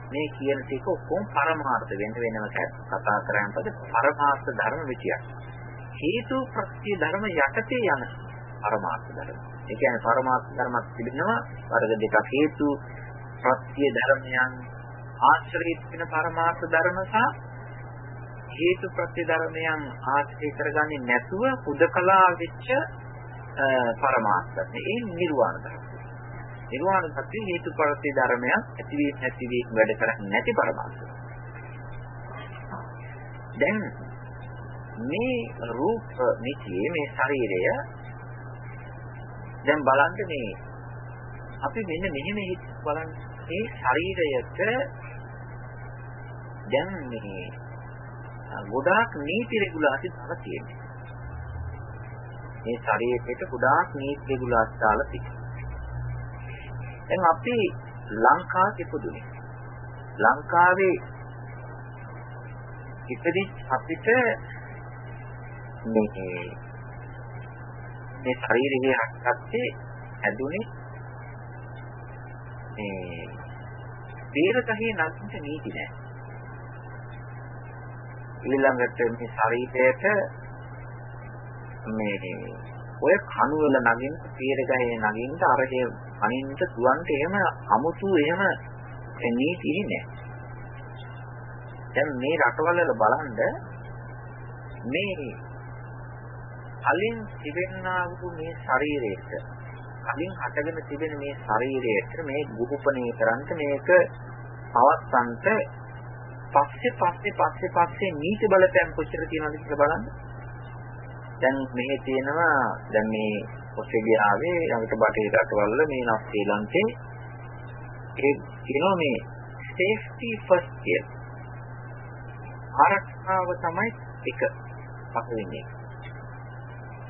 මේ කියන ටික ඔක්කොම පරමාර්ථ වෙන වෙනම කතා කරාන් පස්සේ පරමාර්ථ ධර්ම මිතියක්. හේතු ප්‍රත්‍ය ධර්ම යටතේ යන පරමාර්ථ ධර්ම. ඒ කියන්නේ පරමාර්ථ ධර්මයක් තිබෙනවා වර්ග දෙකක් හේතු ප්‍රත්‍ය ධර්මයන් ආශ්‍රයිත වෙන පරමාර්ථ ධර්ම සහ හේතු ප්‍රත්‍ය ධර්මයන් ආශ්‍රය කරගන්නේ නැතුව පුදකලා වෙච්ච පරමාර්ථය. ඒ නිර්වාණ ධර්ම. නිර්වාණ සත්‍ය හේතු ප්‍රත්‍ය ධර්මයක් ඇතිවීම නැතිවීම වැඩ කරන්නේ නැති පරමාර්ථය. දැන් මේ රූප නිතියේ මේ ශරීරය දැන් බලන්න මේ අපි මෙන්න මෙහෙම හිත බලන්න මේ ශරීරයට දැන් මේ ගොඩාක් නීති රෙගුලාසි දාලා තියෙනවා. මේ ශරීරයට ගොඩාක් නීති රෙගුලාසි දාලා තියෙනවා. දැන් අපි ලංකාවේ ඉපදුනේ. ලංකාවේ ඉපදි අපිට මේ මේ ශරීරයේ හටගත්තේ ඇදුනේ මේ තීරකහේ නැත්නම් නීති නෑ. ඊළඟට මේ ශරීරයට මේ ඔය කණු වල නගින්න තීරකහේ නගින්න අරහේ අනින්ට දුවන්ට එහෙම අමුතු එහෙම නීති නෑ. දැන් මේ රටවල බලන්න මේ කලින් තිබෙනා වූ මේ ශරීරයට කලින් හටගෙන තිබෙන මේ ශරීරයට මේ ගුරුපණී කරන්ට මේක පවත්තන්ට පස්සේ පස්සේ පස්සේ පස්සේ නීති බලපෑම් කොච්චර තියෙනවද කියලා බලන්න. දැන් මෙහි තියෙනවා දැන් මේ ඔස්ට්‍රේලියාවේ ළඟට බටහිර රටවල මේ නම් ශ්‍රී ලංකේ ඒ කියනවා මේ safety first කියලා. ආරක්ෂාව තමයි එක පළවෙනි එක.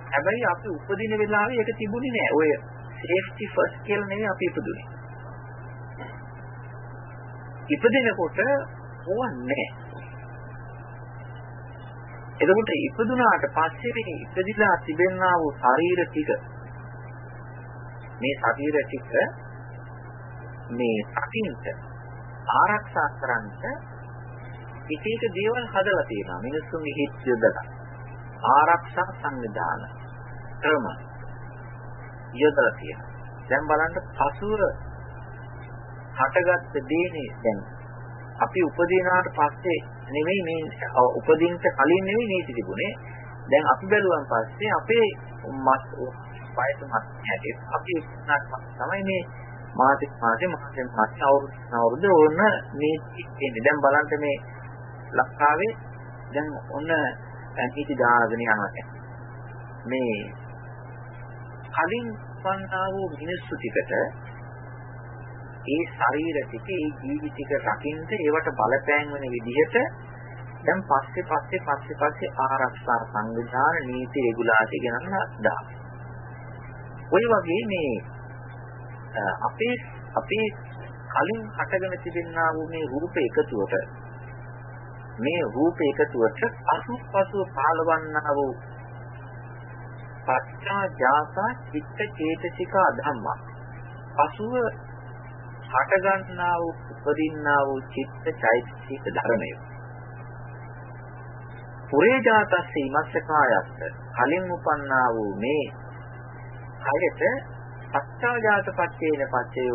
හැබැයි අපි උපදින වෙලාවේ ඒක තිබුණේ නෑ. ඔය safety first කියලා නෙවෙයි අපි ඉපදුනේ. ඉපදිනකොට ඕවා නෑ. එතකොට ඉපදුනාට පස්සේ මේ ඉපදිලා තිබෙනා වූ ශරීර ටික. මේ ශරීර ටික මේ සතින්ට ආරක්ෂා කරන්නට එක එක දේවල් හදලා තියෙනවා. මිනිස්සුන්ගේ හිත් යොදලා. ආරක්ෂා සංවිධාන ක්‍රම යොදලා තියෙනවා. දැන් බලන්න පසුර හටගත්ත දේනේ දැන් අපි උපදිනාට පස්සේ නෙමෙයි මේ උපදින්න කලින් නෙමෙයි නීති තිබුණේ. දැන් අපි බැලුවන් පස්සේ අපේ මස් වයස මස් හැටි අපි තමයි මේ මාසික මාසේ මාසෙන් මාසේ අවුරුදු අවුරුදු ඕන නීති එන්නේ. දැන් බලන්න මේ ලංකාවේ දැන් ඔන්න නීති දාගෙන යනවා. මේ කලින් උපන්නා වූ මිනිස්සු ටිකට ඒ ශරීර ටික ඒ ජීවි ටික රකින්න ඒවට බලපෑම් වෙන විදිහට දැන් පස්සේ පස්සේ පස්සේ පස්සේ ආරක්ෂා සංවිධාන නීති රෙගුලාසි ගණන් දා. ඔය වගේ මේ අපේ අපේ කලින් හටගෙන තිබෙනා වූ මේ රූප එකතුවට මේ රූප එකතුවට අසු පසුව පහළවන්නා වූ පච්චා ජාතා චිත්ත චේතසික ධම්මා. පසුව හට ගන්නා වූ උපදින්නා වූ චිත්ත චෛතසික ධර්මය. පුරේ ජාතස්ස ඉමස්සකායස්ස කලින් උපන්නා වූ මේ කයට පච්චා ජාත පච්චේන පච්චය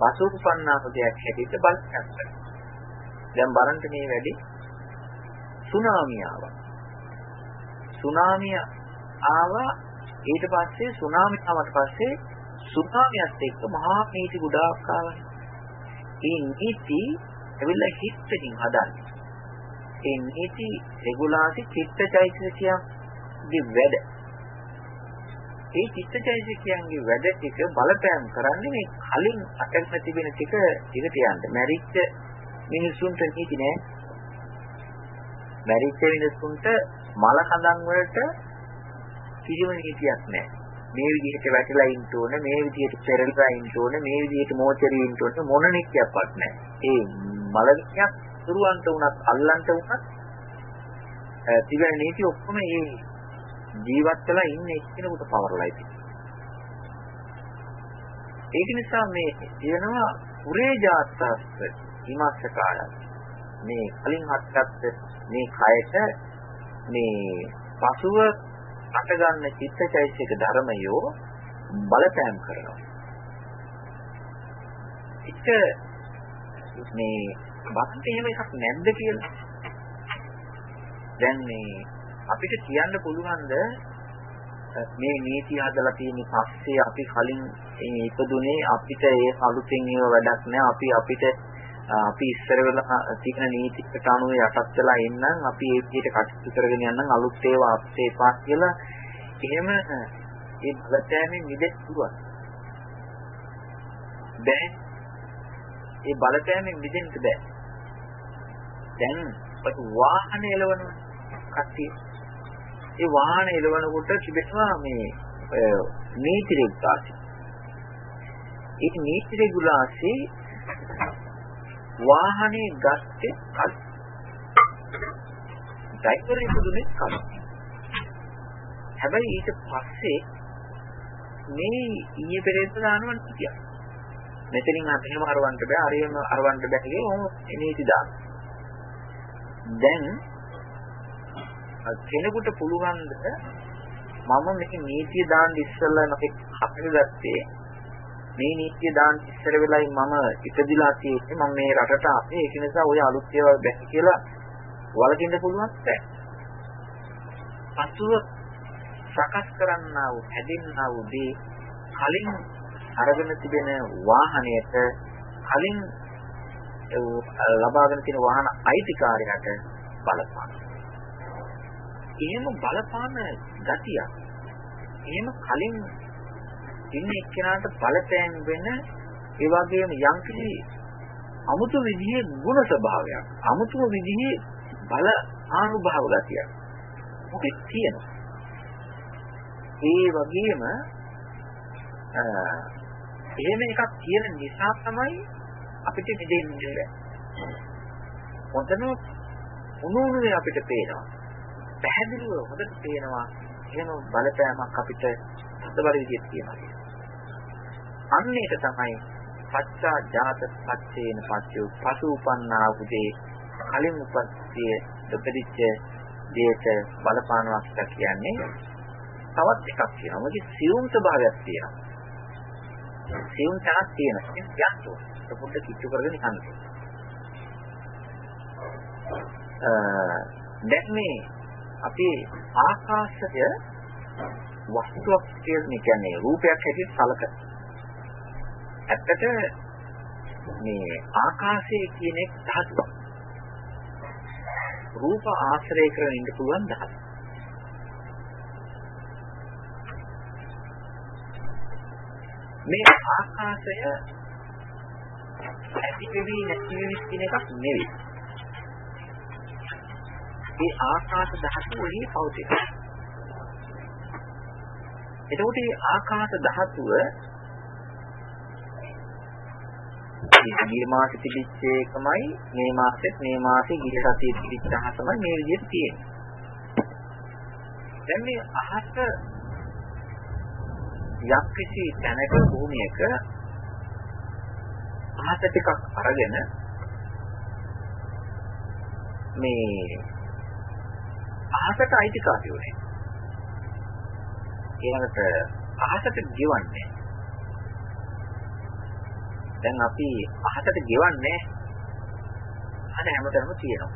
පසු උපන්නා වූ දෙයක් හැටියට බලන්න. දැන් බලන්න මේ වැඩි සුනාමිය ආවා. සුනාමිය ආවා ඊට පස්සේ සුනාමි ආවට පස්සේ සුනාමියත් එක්ක මහා නීති ගොඩාක් ආවා. ඒ නීති එවිලා හිතකින් හදන්නේ. ඒ නීති රෙගුලාසි චිත්තචෛතසිකයන්ගේ වැඩ. ඒ චිත්තචෛතසිකයන්ගේ වැඩ ටික බලපෑම් කරන්නේ මේ කලින් අටගෙන තිබෙන ටික ටිකට යන්න. මැරිච්ච මිනිසුන්ට නීති නෑ. මැරිච්ච මිනිසුන්ට මල කඳන් වලට කිසිම නීතියක් නෑ. මේ විදිහට වැටලා ඉන්න ඕන මේ විදිහට පෙරලලා ඉන්න ඕන මේ විදිහට මෝචරී ඉන්න ඕන. මොන නිත්‍යයක්වත් නැහැ. ඒ මලණයක් තුරුවන්ට උනත් අල්ලන්ට උනත් තිබෙන නීති ඔක්කොම මේ ජීවත් වෙලා ඉන්න එක්කෙනෙකුට පවරලා ඉතින් ඒක නිසා මේ කියනවා පුරේ ජාතස්ස හිමස්සකාර මේ කලින් හත්ගත්ත මේ කයට මේ පසුව අටගන්න චිත්තචෛතසික ධර්මයෝ බලපෑම් කරනවා. එක මේ බක්ත එහෙම එකක් නැද්ද කියලා. දැන් මේ අපිට කියන්න පුළුවන්ද මේ නීති හදලා තියෙන පස්සේ අපි කලින් ඉපදුනේ අපිට ඒ අලුතෙන් ඒව වැඩක් නෑ අපි අපිට අපි ඉස්සර වෙලා තියෙන නීතිකට අනුව යටත් වෙලා ඉන්නම් අපි ඒ විදිහට කටයුතු කරගෙන යන්නම් අලුත් ඒවා අපේ පාස් කියලා එහෙම ඒ බලපෑමෙන් මිදෙන්න පුළුවන්. දැන් ඒ බලපෑමෙන් මිදෙන්න බෑ. දැන් ඔය වාහන එලවන කට්ටිය ඒ වාහන එලවනකොට තිබෙනවා මේ නීති රෙගුලාසි. ඒ නීති රෙගුලාසි වාහනේ ගත්තේ කල්. ඩ්‍රයිවර් ඉදුනේ කල්. හැබැයි ඊට පස්සේ මේ ඊයේ පෙරේද දානවා කිය. මෙතනින් අතේම අරවන්න බෑ, අරියම අරවන්න බෑ කියලා ඔහොම නීති දාන. දැන් කෙනෙකුට පුළුවන්ද මම මේක නීතිය දාන්න ඉස්සෙල්ලා මගේ හතර ගත්තේ මේ නීතිය දාන්න ඉස්සර වෙලයි මම ඉපදිලා තියෙන්නේ මම මේ රටට ආවේ ඒක නිසා ඔය අලුත් ඒවා බැහැ කියලා වලකින්න පුළුවන් නැහැ. පසුව සකස් කරන්නා වූ හැදෙන්නා වූ දේ කලින් අරගෙන තිබෙන වාහනයට කලින් ලබාගෙන තියෙන වාහන අයිතිකාරයාට බලපාන. එහෙම බලපාන ගතිය. එහෙම කලින් ඉන්න එක්කෙනාට බලපෑම් වෙන ඒ වගේම යම්කිසි අමුතු විදිහේ ගුණ ස්වභාවයක් අමුතු විදිහේ බල ආනුභාව ගතියක් මොකෙක් තියෙනවා ඒ වගේම එහෙම එකක් තියෙන නිසා තමයි අපිට දෙන්නේ බැහැ. හොඳම උණුනේ අපිට පේනවා. පැහැදිලිව හොඳට පේනවා. එහෙම බලපෑමක් අපිට හදබල විදිහට තියෙනවා. අන්න ඒක තමයි පච්චා ජාත පච්චේන පච්චෝ පසු උපන්නා උදේ කලින් උපත්තිය දෙපදිච්ච දේට බලපානවා කියන්නේ තවත් එකක් තියෙනවා. මොකද සියුම් ස්වභාවයක් තියෙනවා. සියුම් තනක් තියෙනවා. ඒක යක්කෝ. ඒක පොඩ්ඩක් කිච්චු කරගෙන යන්න. දැන් මේ අපි ආකාශය වස්තුවක් කියන්නේ රූපයක් හැටියට සලකන. ඇත්තට මේ ආකාශය කියන එක ධාතුවක්. රූප ආශ්‍රය කරගෙන ඉන්න පුළුවන් ධාතුවක්. මේ ආකාශය ඇති වෙවි නැති වෙවි කියන එකක් නෙවෙයි. මේ ආකාශ ධාතුව එහි පවතින. එතකොට මේ ආකාශ ධාතුව මේ මාසෙ තිබිච්ච එකමයි මේ මාසෙත් මේ මාසේ ගිය සතියේ තිබිච්ච අහසමයි මේ විදිහට තියෙන්නේ. දැන් මේ අහස යම්කිසි තැනක භූමියක අහස ටිකක් අරගෙන මේ අහසට අයිතිකාරයෝ නේ. ඊළඟට අහසට ගෙවන්නේ. දැන් අපි අහසට ගෙවන්නේ අර හැමතැනම තියෙනවා.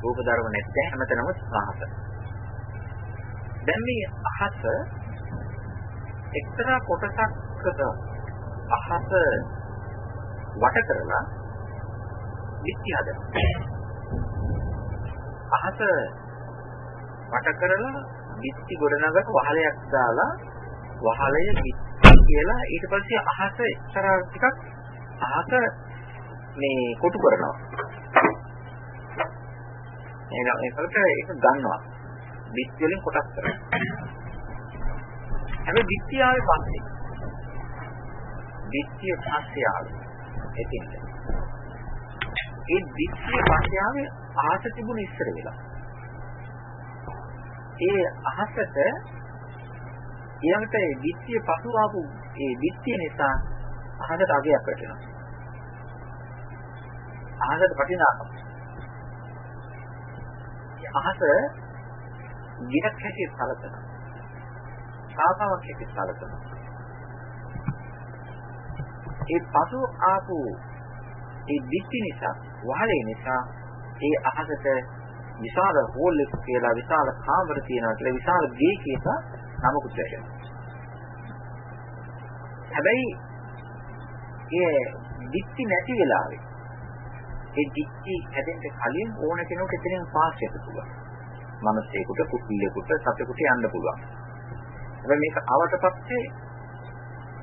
රූප ධර්ම නැත්නම් හැමතැනම අහස. දැන් මේ අහස එක්තරා කොටසක් අහස වට කරලා විත්‍ය හදනවා. අහස වට කරලා බිත්ති ගොඩනගක වහලයක් දාලා වහලය බිත්ති කියලා ඊට පස්සේ අහස එක්තරා ටිකක් අහස මේ කොටු කරනවා. එහෙනම් ඒකට ඒක ගන්නවා. බිත්ති වලින් කොටස් කරනවා. හැබැයි බිත්ති ආවේ පස්සේ. බිත්තිය පස්සේ ආවේ. එතින්ද. ඒ බිත්තිය පස්සේ ආවේ අහස තිබුණ ඉස්සර වෙලා. ඒ අහසට ඊළඟට ඒ බිත්තිය පසු ආපු ඒ බිත්තිය නිසා අහසට අගයක් වැටෙනවා. අහසට වටිනාකම. අහස ගියක් හැටියට සැලකෙනවා. සාපාවක් හැටියට සැලකෙනවා. ඒ පසු ආපු ඒ බිත්ති නිසා වහලේ නිසා ඒ අහසට විශාල හෝල් එක කියලා විශාල කාමර තියෙනවා කියලා විශාල ගේ කියලා නමකුත් වැටෙනවා. හැබැයි ඒ දික්ටි නැති වෙලාවේ ඒ දික්ටි හැදෙන්න කලින් ඕන කෙනෙකුට එතනින් පාස් වෙන්න පුළුවන්. මිනිස්සෙකුට කුකුල්ලෙකුට සතෙකුට යන්න පුළුවන්. හැබැයි මේක ආවට පස්සේ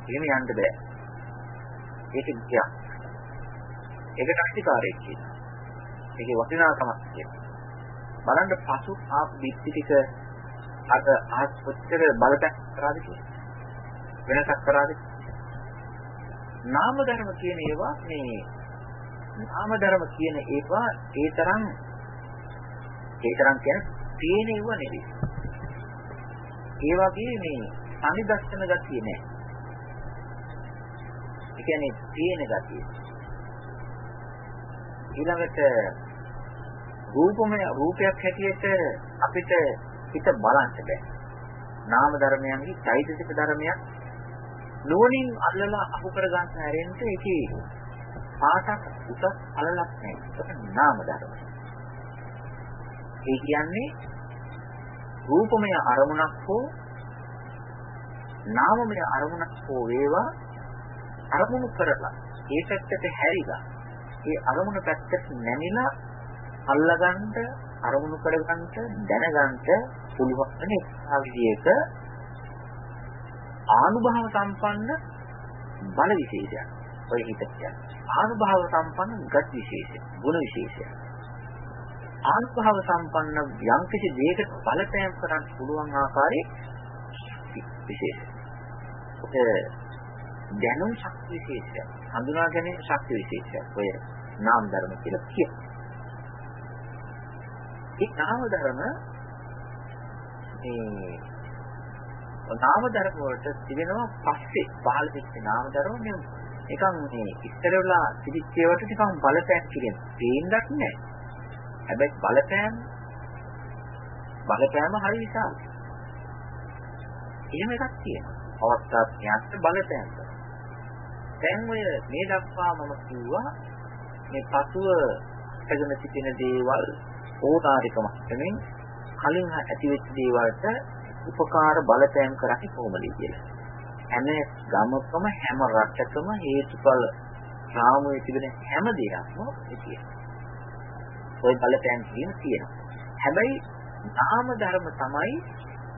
එහෙම යන්න බෑ. ඒක ගියා. ඒකට අක්තිකාරයක් කියනවා. ඒකේ වටිනාකමක් කියනවා. බලන්න පසු ආපු දික්ටි ටික අර ආස් කොච්චර බලපෑම් කරාද කියලා. වෙනසක් කරාද? නාම ධර්ම කියන ඒවා මේ නාම ධර්ම කියන ඒවා ඒ තරම් ඒ තරම් කියන්නේ තියෙන ඒවා නෙවෙයි. ඒ වගේ මේ සනිදස්සන ගතිය නෑ. ඒ කියන්නේ තියෙන ගතිය. ඊළඟට රූපමය රූපයක් හැටියට අපිට හිත බලන්න බෑ. නාම ධර්මයන්ගේ චෛතසික ධර්මයක් නුවණින් අල්ලලා අහු කර ගන්න හැරෙන්න ඒකේ පාටක් උසස් අලලක් නැහැ. ඒක නාම ධර්ම. ඒ කියන්නේ රූපමය අරමුණක් හෝ නාමමය අරමුණක් හෝ වේවා අරමුණු කරලා ඒ පැත්තට හැරිලා ඒ අරමුණ පැත්තට නැමිලා අල්ලගන්න අරමුණු කරගන්න දැනගන්න පුළුවන් එක විදිහක ආනුභාව සම්පන්න බල විශේෂයක්. ඔය හිත කියන්නේ. ආනුභාව සම්පන්න ගත් විශේෂය, ගුණ විශේෂය. ආනුභාව සම්පන්න යම් කිසි දෙයකට බලපෑම් කරන්න පුළුවන් ආකාරයේ විශේෂය. ඔය දැනුම් ශක්ති විශේෂය, හඳුනා ගැනීම ශක්ති විශේෂය. ඔය නාම ධර්ම කියලා කියනවා. ඒ නාම ධර්ම මේ නාම ධර්ම වලට තිබෙනවා පස්සේ පහළ වෙච්ච නාම ධර්ම මේ නිකන් මේ ඉස්සරලා පිළිච්චේවට නිකන් බලපෑම් කියන තේින්නක් නැහැ. හැබැයි බලපෑම් බලපෑම හරි විශාලයි. එහෙම එකක් තියෙනවා. අවස්ථාවක් යන්න බලපෑම්. දැන් ඔය මේ දක්වා මම කිව්වා මේ පසුව ඇගෙන සිටින දේවල් ඕකාරික මට්ටමින් කලින් ඇතිවෙච්ච දේවල්ට උපකාර බලපෑම් කරන්නේ කොහොමද කියලා. හැම ගමකම හැම රටකම හේතුඵල රාමුවේ තිබෙන හැම දෙයක්ම තියෙනවා. ওই බලපෑම් කියන තියෙනවා. හැබැයි නාම ධර්ම තමයි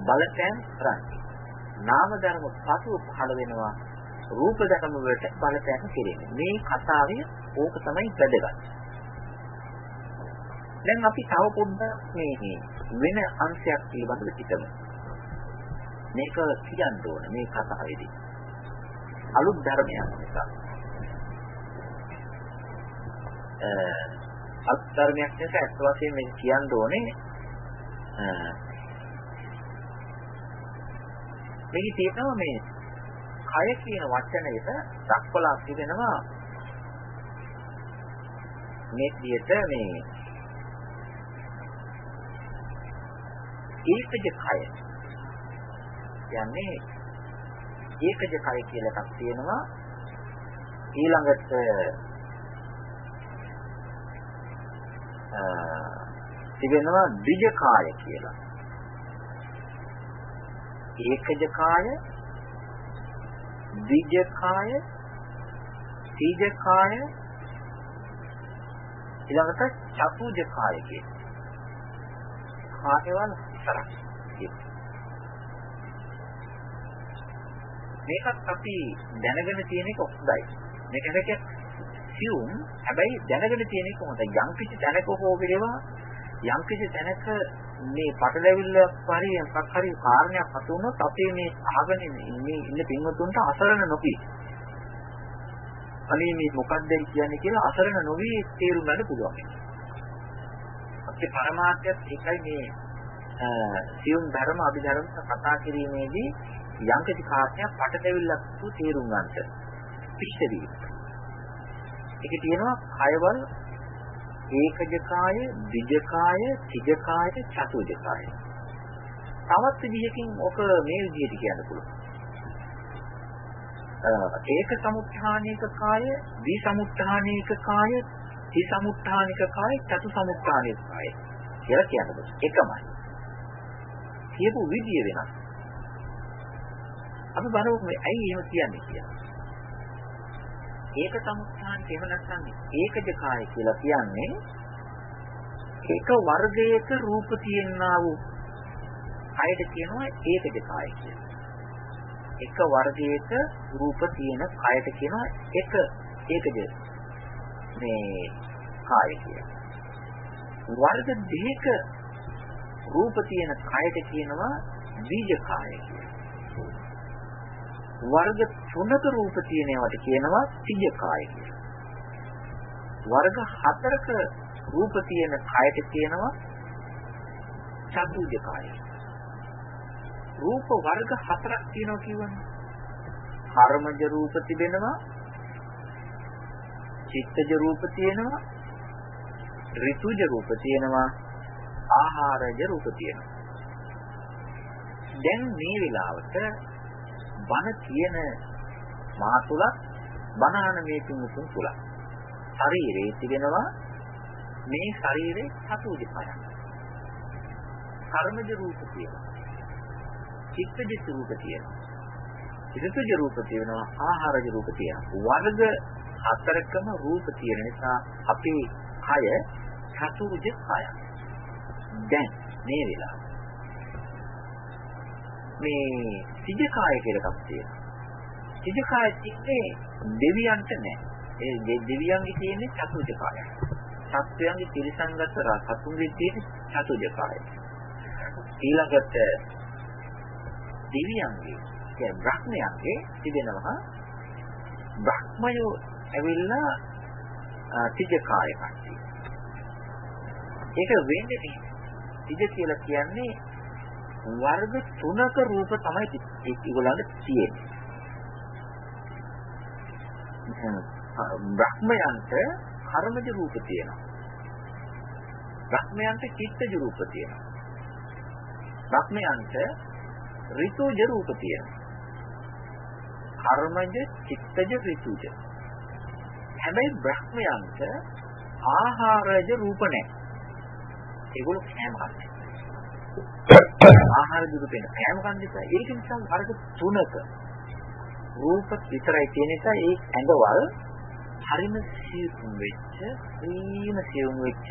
බලපෑම් කරන්නේ. නාම ධර්ම පසුව පහළ වෙනවා රූප ධර්ම වලට බලපෑම් කෙරෙන්නේ. මේ කතාවේ ඕක තමයි වැදගත්. දැන් අපි තව පොඩ්ඩක් මේ වෙන අංශයක් පිළිබඳව හිතමු. මේක කියන්න ඕන මේ කතාවේදී. අලුත් ධර්මයක් නිසා. අ අලුත් ධර්මයක් නිසා අත් වශයෙන් මේක කියන්න ඕනේ මේක තියෙනවා මේ කය කියන වචනයට දක්වලා තිබෙනවා මේ විදිහට මේ ඒකජ කය කියන්නේ ඒකජ කය කියලා එකක් තියෙනවා. ඊළඟට තිබෙනවා ද්විජ කාය කියලා. ඒකජ කාය ද්විජ කාය තීජ කාය ඊළඟට චතුජ කාය කියලා. කාර්යවල විතරක් මේකත් අපි දැනගෙන තියෙන එක හොඳයි. මේක හැකක් සියුම් හැබැයි දැනගෙන තියෙන එක හොඳයි. යම් කිසි තැනක හෝ වේවා යම් කිසි තැනක මේ පටලැවිල්ලක් හරි මොකක් හරි කාරණයක් අතු වුණොත් අපේ මේ අහගෙන ඉන්නේ ඉන්න පින්වතුන්ට අසරණ නොවි. අනේ මේ මොකක්ද කියන්නේ කියලා අසරණ නොවි තේරුම් ගන්න පුළුවන්. අපේ පරමාර්ථයත් ඒකයි මේ සියුම් ධර්ම අභිධර්ම කතා කිරීමේදී යම් කිසි කාර්යයක් පටලැවිල්ලක් තු තේරුම් ගන්නට. පිටදී. ඒක තියෙනවා කයවල ඒකජ කාය, දිජ කාය, තිජ කාය, චතුජ කාය. තවත් විදිහකින් ඔක මේ විදිහට කියන්න පුළුවන්. ඒක සමුත්ථානික කාය, දි සමුත්ථානික කාය, ති සමුත්ථානික කාය, චතු සමුත්ථානික කාය කියලා කියන්න එකමයි. කියපු විදිය වෙනස්. අපි බලමු මේ ඇයි එහෙම කියන්නේ කියලා. ඒක සමුත්ථාන එහෙම නැත්නම් ඒකජ කාය කියලා කියන්නේ එක වර්ගයක රූප තියෙනා වූ කයට කියනවා ඒකජ කාය කියලා. එක වර්ගයක රූප තියෙන කයට කියනවා එක ඒකජ මේ කාය කියලා. වර්ග දෙක රූප තියෙන කයට කියනවා බීජ කාය කියලා. වර්ග තුනක රූප තියෙනවට කියනවා තිජ කාය කියලා. වර්ග හතරක රූප තියෙන කයට කියනවා චතුජ කාය. රූප වර්ග හතරක් තියෙනවා කියවනේ. කර්මජ රූප තිබෙනවා. චිත්තජ රූප තියෙනවා. ඍතුජ රූප තියෙනවා. ආහාරජ රූප තියෙනවා. දැන් මේ වෙලාවට බණ කියන මා තුලත් බණහන මේ තුන්තුන් තුල ශරීරේ තිබෙනවා. මේ ශරීරේ සතුජ කය කර්මජ රූප තියෙනවා. චිත්තජ රූප තියෙනවා. ඍතුජ රූප තියෙනවා ආහාරජ රූප තියෙනවා. වර්ග හතරකම රූප තියෙන නිසා අපේ කය චතුර්ජ කය. දැන් මේ වෙලාව මේ සිජකාය කියලා එකක් තියෙනවා. සිජකාය තින්නේ දෙවියන්ට නෑ. ඒ දෙවියන්ගේ තියෙන්නේ චතුජකාය. සත්වයන්ගේ තිරසංගත සතුන්ගේ තියෙන චතුජකාය. ඊළඟට දෙවියන්ගේ කියන්නේ බ්‍රහ්මයන්ගේ තිබෙනවා බ්‍රහ්මයෝ ඇවිල්ලා තිජකාය කට්ටිය. ඒක වෙන්නේ තිජ කියලා කියන්නේ වර්ග තුනක රූප තමයි ඒගොල්ලන්ට තියෙන්නේ. බ්‍රහ්මයන්ට කර්මජ රූප තියෙනවා. බ්‍රහ්මයන්ට චිත්තජ රූප තියෙනවා. බ්‍රහ්මයන්ට ඍතුජ රූප තියෙනවා. කර්මජ චිත්තජ ඍතුජ. හැබැයි බ්‍රහ්මයන්ට ආහාරජ රූප නැහැ. ඒගොල්ලෝ කෑම කන්නේ. ආහාර දුක වෙන කෑම කන්න නිසා ඒක නිසා වර්ග තුනක රූප විතරයි තියෙන නිසා ඒ ඇඟවල් හරිම සියුම් වෙච්ච ඊම සියුම් වෙච්ච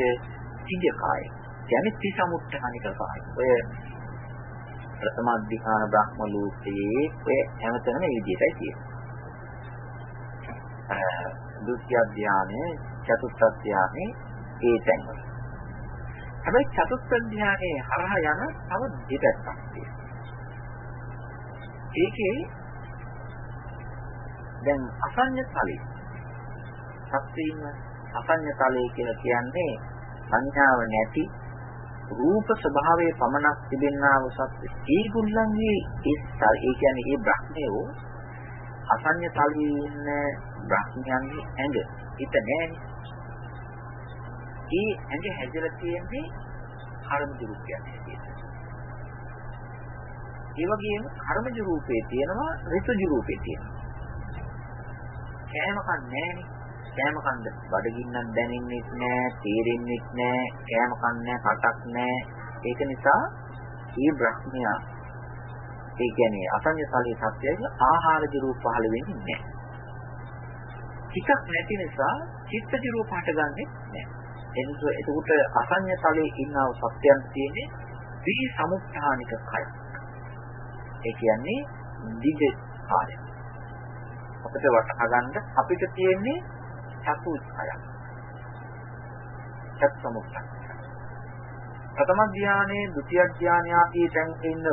තිජකාය කියන්නේ තිසමුත්තහනික කාය. ඔය ප්‍රථම අධිකාන බ්‍රහ්ම ලෝකයේ ඔය හැමතැනම මේ විදිහටයි තියෙන්නේ. දුක්ඛ ධානය චතුත්ථ ධානය ඒ තැන්වල හැබැයි චතුත්ථ ධානයේ හරහා යන තව දෙපැත්තක් තියෙනවා. ඒකේ දැන් අසඤ්ඤ තලයේ සත්‍යීන් අසඤ්ඤ තලයේ කියලා කියන්නේ සංඥාව නැති රූප ස්වභාවයේ පමණක් තිබෙනා වූ සත්‍ය. ඒගොල්ලන්ගේ ඒ ඒ කියන්නේ ඒ බ්‍රහ්මයෝ අසඤ්ඤ තලයේ ඉන්න බ්‍රහ්මයන්ගේ ඇඟ හිත නෑනේ. ඒ ඇඟ හැදලා තියෙන්නේ කර්මජ රූපයක් හැටියට. ඒ වගේම කර්මජ රූපේ තියෙනවා ඍතුජ රූපේ තියෙනවා. කෑම කන්නේ කෑම කන්ද බඩගින්නක් දැනෙන්නේ නැහැ, තේරෙන්නේ නැහැ, කෑම කන්නේ කටක් නැහැ. ඒක නිසා මේ බ්‍රහ්මයා ඒ කියන්නේ අසඤ්ඤ තලයේ සත්‍යයේ ආහාරජ රූප පහළ වෙන්නේ නැහැ. හිතක් නැති නිසා චිත්තජ රූප හටගන්නේ නැහැ. එනිසා එතකොට අසඤ්ඤ තලයේ ඉන්නව සත්‍යයන් තියෙන්නේ දී සමුත්ථානික කය. ඒ කියන්නේ දිග කාය. අපිට වටහා ගන්න අපිට තියෙන්නේ චතු කයක්. චත් සමුත්ථාන. ප්‍රථම ධානයේ ဒုတိ ය ධානය ආදී තැන් ඉන්න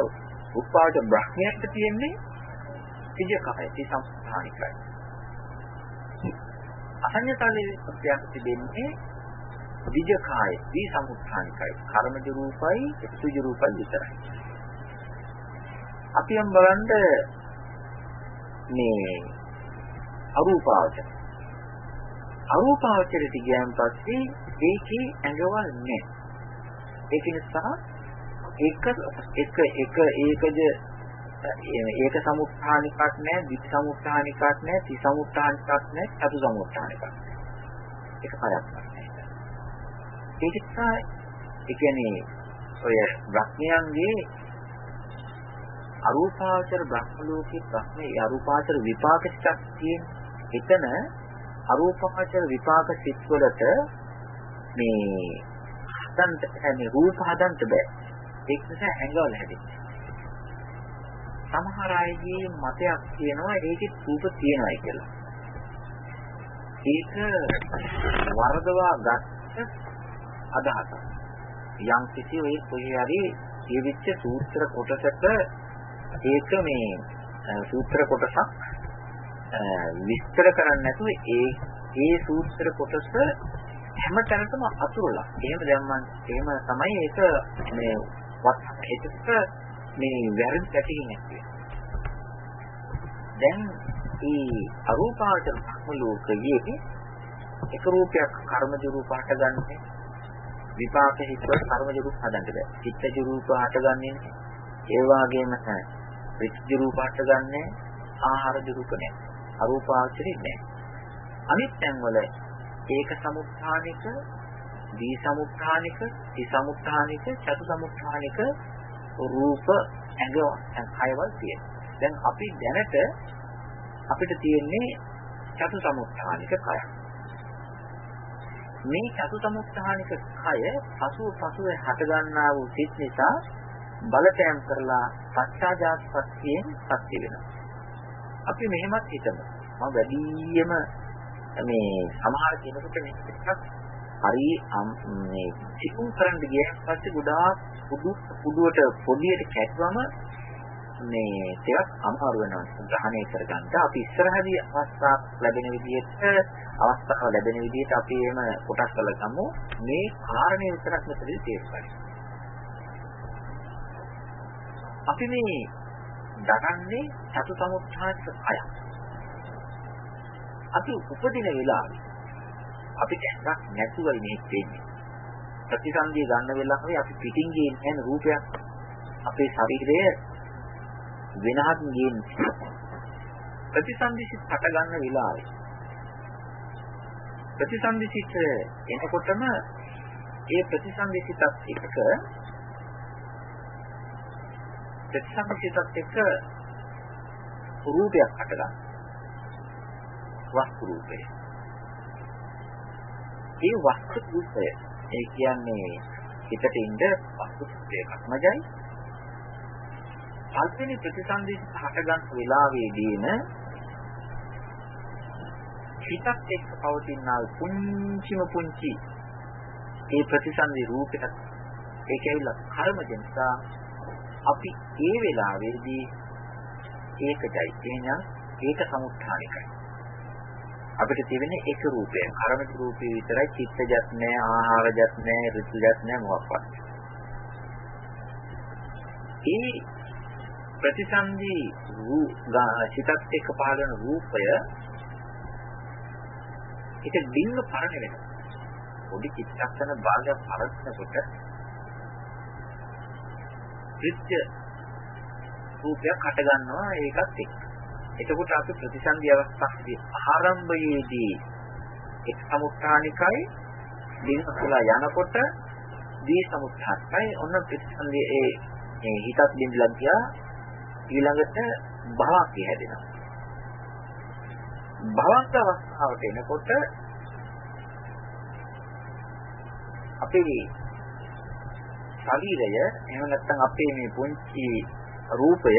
උපාද බ්‍රහ්මයට තියෙන්නේ තිජ කය, ති සම්ප්‍රාණිකයි. අසඤ්ඤතලයේ සත්‍යයක් තිබෙන්නේ විජ කාය, දී සම්ප්‍රාණිකයි. කර්මජ රූපයි, සුජ රූපයි විතරයි. අපි යම් බලන්න මේ අරූපාවචර අරූපාවචරයට ගියන් පස්සේ ඒකේ ඇඟවල් නැහැ. ඒක නිසා එක එක එක ඒකද ඒක සමුත්ථානිකක් නැහැ, විත් සමුත්ථානිකක් නැහැ, ති සමුත්ථානිකක් නැහැ, චතු සමුත්ථානිකක්. ඒක කයක් නැහැ. ඒක නිසා ඒ කියන්නේ ඔය බ්‍රහ්මයන්ගේ අරූපාවචර බ්‍රහ්ම ලෝකේ බ්‍රහ්මේ අරූපාවචර විපාක සිතක් තියෙන. එතන අරූපාවචර විපාක සිත් වලට මේ හදන්න මේ රූප හදන්න බෑ. ඒක නිසා ඇඟවල හැදෙන්නේ. සමහර අයගේ මතයක් තියෙනවා ඒකේ රූප තියෙනවායි කියලා. ඒක වරදවා ගත්ත අදහසක්. යම් කිසි ඔය කොහේ හරි කියවිච්ච සූත්‍ර කොටසක ඒක මේ සූත්‍ර කොටසක් විස්තර කරන්නේ නැතුව ඒ ඒ සූත්‍ර කොටස හැම තැනකම අතුරුලා. එහෙම දැම්මන් එහෙම තමයි ඒක මේ වත් ඒකත් මේ වැරදි පැතිකිනක් දැන් මේ අරූපාවචර ලෝකයේ එක රූපයක් කර්මජ රූප හටගන්නේ විපාක හිත කර්මජ රූප හදන්න බෑ. චිත්තජ රූප හටගන්නේ ඒ වගේම විච්ඡ රූප හටගන්නේ ආහාරජ රූප නෑ. අරූපාවචරේ නෑ. අනිත් තැන්වල ඒක සමුත්ථානික දී සමුත්ථානික, ති සමුත්ථානික, චතු සමුත්ථානික රූප ඇඟ කයවල් තියෙනවා. දැන් අපි දැනට අපිට තියෙන්නේ චතු සමුත්ථානික කය. මේ චතු සමුත්ථානික කය පසුව පසුව හට ගන්නා වූ සිත් නිසා බලපෑම් කරලා පච්චාජාත්පත්තියෙන් සත්‍ය වෙනවා. අපි මෙහෙමත් හිතමු. මම වැඩියෙම මේ සමහර කෙනෙකුට මේක හරි මේ සිකුම් කරන්න ගියන් පස්සේ ගොඩාක් පුදු පුදුවට පොඩියට කැටුවම මේ ටිකක් අමාරු වෙනවා ග්‍රහණය කරගන්න. අපි ඉස්සරහදී අවස්ථාවක් ලැබෙන විදිහට අවස්ථාව ලැබෙන විදිහට අපි එහෙම කොටස් කරලා ගමු. මේ කාරණේ විතරක් මෙතනදී තේරුම් අපි මේ දරන්නේ චතු සමුත්ථාන කය. අපි උපදින වෙලාවේ අපිට ඇඟක් නැතුවයි මේ වෙන්නේ. ප්‍රතිසන්දිය ගන්න වෙලාවේ අපි පිටින් ගේන රූපයක් අපේ ශරීරය වෙනහත් ගේන්නේ. ප්‍රතිසන්දිසිත හට ගන්න වෙලාවේ ප්‍රතිසන්දිසිත එනකොටම ඒ ප්‍රතිසන්දිසිතත් එක්ක ප්‍රතිසන්දිසිතත් එක්ක රූපයක් හට ගන්නවා. වස්තු රූපය. ඒ වස්තු රූපය ඒ කියන්නේ හිතට ඉන්න වස්තු රූපයක්මයි. පස්වෙනි ප්‍රතිසන්දි හටගන්න වෙලාවේදීන හිතත් එක්ක පවතිනා පුංචිම පුංචි ඒ ප්‍රතිසන්දි රූපයක් ඒකයිලා කර්මජ නිසා අපි ඒ වෙලාවේදී ඒකයි කියනවා ඒක සමුත්ථානිකයි අපිට තියෙන්නේ එක රූපයක්. කර්මික රූපේ විතරයි චිත්තජත් නැහැ, ආහාරජත් නැහැ, ඍතුජත් නැහැ මොකක්වත්. ඒ ප්‍රතිසන්දි චිතත් එක්ක පහළ වෙන රූපය ඒක දින්න පරණ වෙනවා. පොඩි චිත්තක්ෂණ භාගයක් පරස්සනකොට ත්‍රිත්‍ය රූපයක් හට ගන්නවා ඒකත් එක්ක. එතකොට අපි ප්‍රතිසන්දි අවස්ථාවේදී ආරම්භයේදී එක් සමුත්ථානිකයි දින තුලා යනකොට දී සමුත්ථානිකයි ඔන්න ප්‍රතිසන්දි ඒ මේ හිතත් බින්දලා ගියා ඊළඟට භවක් හැදෙනවා. භවන්ත අවස්ථාවට එනකොට අපේ ශරීරය එහෙම නැත්නම් අපේ මේ පුංචි රූපය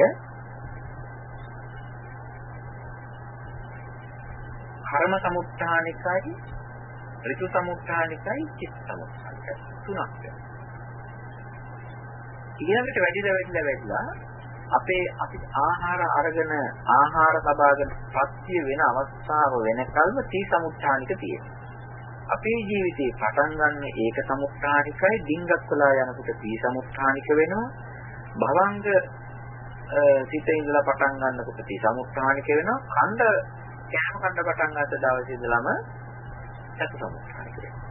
කර්ම සමුත්ථානිකයි ඍතු සමුත්ථානිකයි චිත්ත සමුත්ථානිකයි. තුනක්. ඊළඟට වැඩිලා වැඩිලා වැඩිලා අපේ අපි ආහාර අරගෙන ආහාර ලබාගෙන පත්‍ය වෙන අවස්ථාව වෙනකල්ම තී සමුත්ථානික තියෙනවා. අපේ ජීවිතේ පටන් ගන්න ඒක සමුත්ථානිකයි ඩිංගක් වෙලා යනකොට තී සමුත්ථානික වෙනවා. භවංග සිතේ ඉඳලා පටන් ගන්නකොට තී සමුත්ථානික වෙනවා. ඛණ්ඩ කෑම කන්න පටන් ගන්න දවසේ ඉඳලම චතු සමුත්ථානික වෙනවා.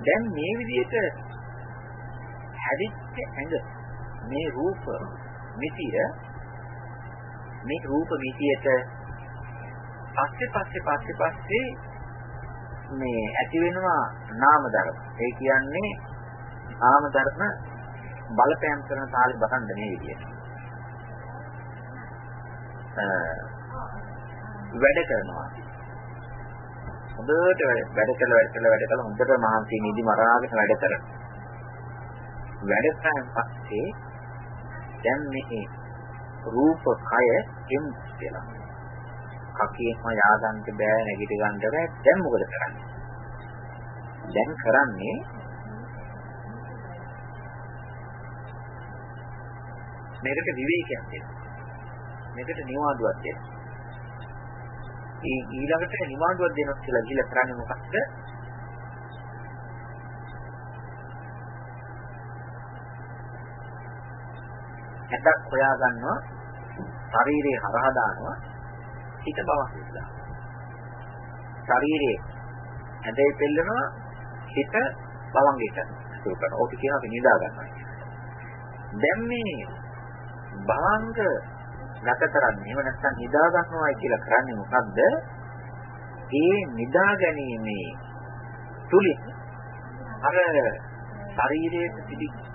දැන් මේ විදිහට හැදිච්ච ඇඟ මේ රූප මිතිය මේ රූප මිතියට පස්සේ පස්සේ පස්සේ පස්සේ මේ ඇති වෙනවා නාම ධර්ම. ඒ කියන්නේ නාම ධර්ම බලපෑම් කරන තාලේ බහන්න මේ විදියට. වැඩ කරනවා. හොඳට වැඩ කළ වැඩ කළ වැඩ කළ හොඳට මහන්සි නිදි මරාගෙන වැඩ කරනවා. වැඩ කරන් පස්සේ දැන් මේ රූප කය එම් කියලා. කකියෙන්ම යආගන්න බෑ නැගිට ගන්න බෑ. දැන් මොකද කරන්නේ? දැන් කරන්නේ මේකට විවේකයක් දෙනවා මේකට නිවාඩුවක් දෙනවා ඒ ඊළඟට නිවාඩුවක් දෙනවා කියලා ගිහලා කරන්නේ මොකක්ද? ඇටක් හොයා ගන්නවා ශරීරේ හරහා දානවා හිත බවක් නිසා. ශරීරයේ ඇඳේ පෙල්ලනවා හිත බලංගිට සුරු කරනවා. ඕක කියනවා අපි නිදා ගන්නවා. දැන් මේ භාංග ගත කරන්නේ එහෙම නැත්නම් නිදා ගන්නවා කියලා කරන්නේ මොකද්ද? ඒ නිදා ගැනීමේ තුලින් අර ශරීරයේ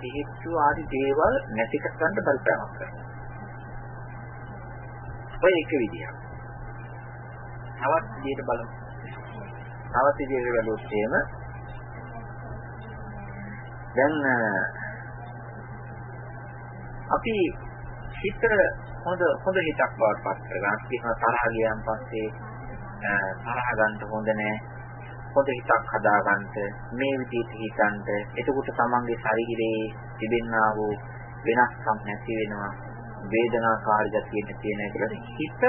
පිහිටු ආදී දේවල් නැති කරගන්න බලපෑමක් කරනවා. ඔය එක විදියක්. තවත් විදිහට බලමු. තවත් විදිහට බැලුවොත් එහෙම දැන් අපි හිත හොඳ හොඳ හිතක් බවට පත් කරගන්න කියන තරහ ගියන් පස්සේ තරහ ගන්න හොඳ නැහැ. හොඳ හිතක් හදාගන්න මේ විදිහට හිතන්න. එතකොට තමන්ගේ ශරීරයේ තිබෙනා වූ වෙනස්කම් නැති වෙනවා. වේදනාකාරී ගතිය නැති වෙනවා කියලා හිත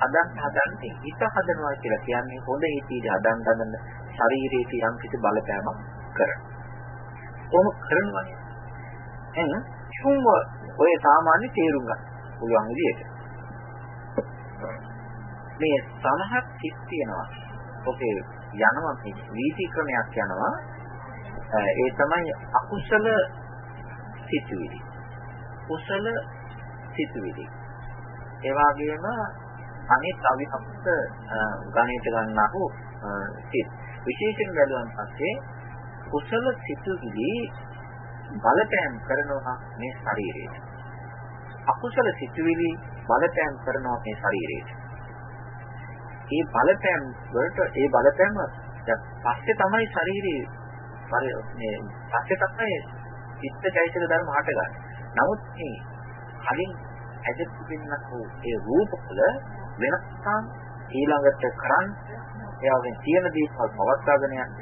හදන්න හදන්නේ හිත හදනවා කියලා කියන්නේ හොඳ හිතේ හදන්න හදන ශරීරයේ යම් කිසි බලපෑමක් කරන. කොහොම කරනවනේ. එහෙනම් සුම ඔය සාමාන්‍ය තේරුම් ගන්න පුළුවන් විදිහට. මේ සමහත් සිත් තියෙනවා. ඔකේ යනවා වීති ක්‍රමයක් යනවා. ඒ තමයි අකුසල සිතුවිලි. කුසල සිතුවිලි. ඒ වගේම අනිත් අවිහප්ත ගණිත ගන්නා වූ සිත් විශේෂයෙන් බැලුවන් පස්සේ කුසල සිතුවිලි බලපෑම් කරනවා මේ ශරීරයට අකුසල සිතුවිලි බලපෑම් කරනවා මේ ශරීරයට ඒ බලපෑම් වලට ඒ බලපෑම පස්සේ තමයි ශරීරයේ මේ පස්සේ තමයි චිත්තචෛතසික ධර්ම හටගන්නේ. නමුත් මේ කලින් ඇදෙත් වෙනක් වූ ඒ රූපවල වෙනස්කම් ඊළඟට කරන් එයාගෙන් තියෙන දේවල් පවත්වාගෙන යන්න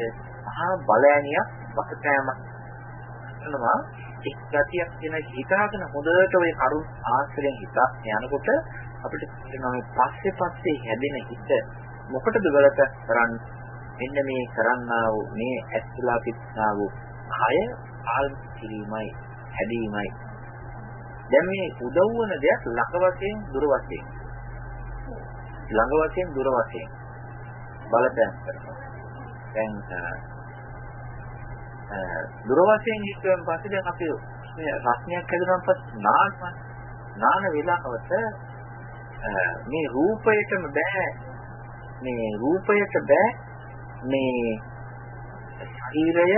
මහා බලෑනියක් වකටෑමක් කරනවා එක් ගතියක් වෙන හිතාගෙන හොඳට ওই කරුණ ආශ්‍රයෙන් හිත යනකොට අපිට තේරෙනවා මේ පස්සේ පස්සේ හැදෙන හිත මොකටද වලට කරන් මෙන්න මේ කරන්නා වූ මේ ඇස්ලා පිටනා වූ කය ආල් කිරීමයි හැදීමයි. දැන් මේ උදව් වන දෙයක් ලක වශයෙන් දුර වශයෙන්. ළඟ වශයෙන් දුර වශයෙන්. බලපෑම් කරනවා. දැන් දුර වශයෙන් හිතුවෙන් පස්සේ දැන් අපි මේ රස්නයක් හැදුනන් පස්සේ නාන නාන වේලාවට මේ රූපයටම බෑ මේ රූපයට බෑ මේ ශරීරය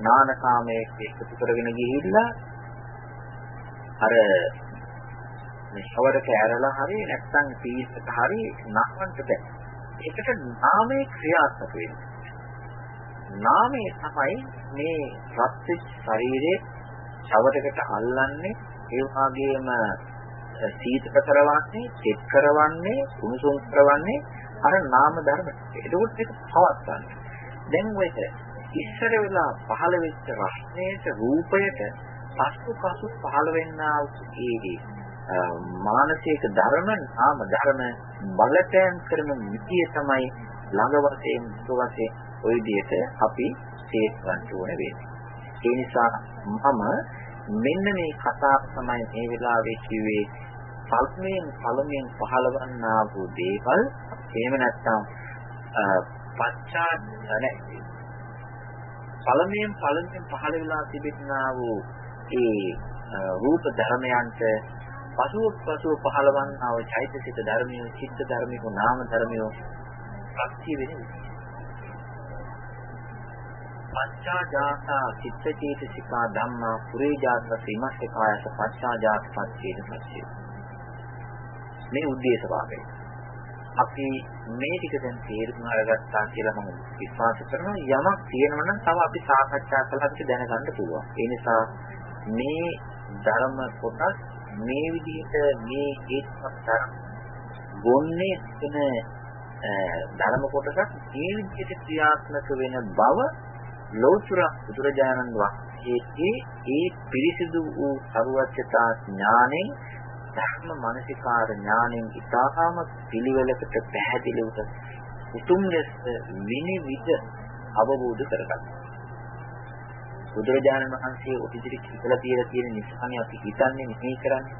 නාන කාමයේ එකතු කරගෙන ගිහිල්ලා අර මේ ෂවරක ඇරලා හරි නැත්නම් පීස්සක හරි නහවන්න බෑ. ඒකට නාමයේ ක්‍රියාත්මක වෙන්නේ. නාමයේ තමයි මේ රත් ශරීරයේ ශවරයකට අල්ලන්නේ ඒ වගේම සීතල කරවන්නේ, චෙක් කරවන්නේ, කුණුසුම් කරවන්නේ අර නාම ධර්ම. ඒකෝත් ඒක පවත්වන්නේ. දැන් ඔයක ඉස්සර වෙලා පහළ වෙච්ච රස්නේට රූපයට පසු පසු පහළ වෙන්නා වූ මානසික ධර්ම නාම ධර්ම බලපෑම් කරන මිතිය තමයි ළඟ වශයෙන් දුර වශයෙන් ওই විදිහට අපි තේරුම් ගන්න ඕන වෙන්නේ. ඒ නිසා මම මෙන්න මේ කතාව තමයි මේ වෙලාවේ කිව්වේ පළමුවෙන් පළමුවෙන් පහළවන්නා වූ දේවල් එහෙම නැත්නම් පච්චා නැහැ පළමුවෙන් පළමුවෙන් පහළ වෙලා තිබෙනා වූ ඒ රූප ධර්මයන්ට පසුව පසුව පහළවන්නා වූ චෛතසික ධර්මිය, චිත්ත ධර්මිය, නාම ධර්මිය ප්‍රත්‍ය වෙන්නේ. පච්චා ජාතා චිත්ත චේතසිකා ධම්මා පුරේ ජාත සීමස්සකායස පච්චා ජාත පච්චේන පච්චේ. මේ උද්දේශ වාගය. අපි මේ ටික දැන් තේරුම් අරගත්තා කියලා මම විශ්වාස කරනවා යමක් තියෙනවා නම් තව අපි සාකච්ඡා කළාට දැනගන්න පුළුවන්. ඒ නිසා මේ ධර්ම කොටස් මේ විදිහට මේ ඒකපතර ගොන්නේ එන ධර්ම කොටසක් මේ විදිහට ක්‍රියාත්මක වෙන බව ලෞතර බුදුරජාණන් වහන්සේගේ ඒ පිරිසිදු වූ සරුවච්චතා ඥාණයෙන් ධර්ම මානසිකාර ඥාණයෙන් ඉතාම පිළිවෙලකට පැහැදිලිව උතුම් ලෙස විනිවිද අවබෝධ කරගන්නවා. බුදුරජාණන් වහන්සේ ඔතිදිරි කියලා කියලා තියෙන නිසානේ අපි හිතන්නේ මෙහි කරන්නේ.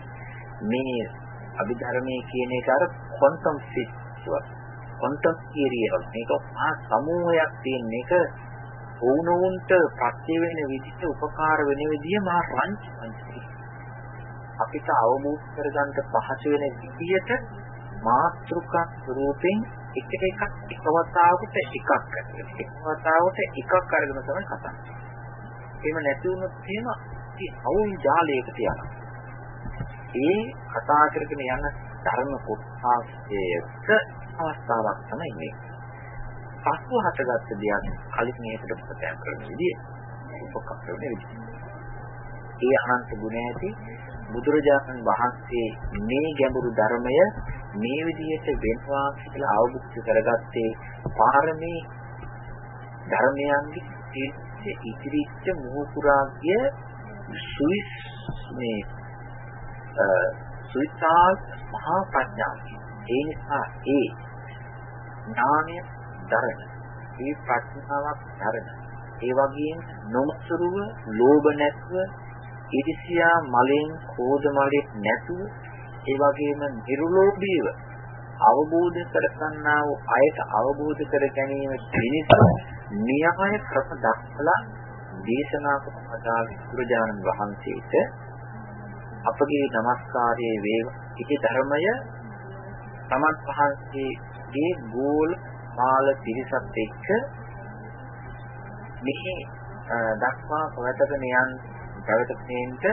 මේ අභිධර්මයේ කියන එක අර ක්වොන්ටම් ෆිසික්ස් ක්වොන්ටම් තියරි එක. මේක ආ සමූහයක් තියෙන එක වුණුන්ට ප්‍රත්‍ය වෙන විදිහට උපකාර වෙන විදිය මා රංචි අපිට අවබෝධ කරගන්න පහසු වෙන විදියට මාත්‍රිකා ස්වරූපෙන් එක එකක් එකවතාවකට එකක් කරගෙන එකවතාවකට එකක් අරගෙන තමයි කතා කරන්නේ. එහෙම නැති වුණොත් එහෙම අවුල් ජාලයකට යනවා. ඒ කතා කරගෙන යන ධර්ම කොටසේක අවස්ථාවක් තමයි මේ. පස්ව හටගත්ත දෙයක් කලින් මේකට ප්‍රත්‍යක්ෂ කරන විදිය උපකාර කරන විදිය. ඒ අනන්ත ගුණ ඇති බුදුරජාණන් වහන්සේ මේ ගැඹුරු ධර්මය මේ විදිහට වෙනවා කියලා අවබෝධ කරගත්තේ පාරමී ධර්මයන්ගේ ඉතිරිච්ච මුහුකුරාග්‍ය සුවිස් මේ සුවිතාල් මහා ප්‍රඥාව. ඒ නිසා ඒ ඥානය දරන, ඒ ප්‍රඥාවක් දරන, ඒ වගේම නොමසුරුව, ලෝභ නැතුව ඉරිසියා මලෙන් කෝධ මලෙන් නැතුව ඒ වගේම නිර්ලෝභීව අවබෝධ කරගන්නා වූ අයට අවබෝධ කර ගැනීම පිණිස න්‍යාය ක්‍රම දක්වලා දේශනා කරන බුදුරජාණන් වහන්සේට අපගේ নমස්කාරයේ වේවා. ඉති ධර්මය තමන් වහන්සේගේ ගෝල මාල පිරිසත් එක්ක මේ දක්වා පවතගෙන යන පැවැත්මෙන්ට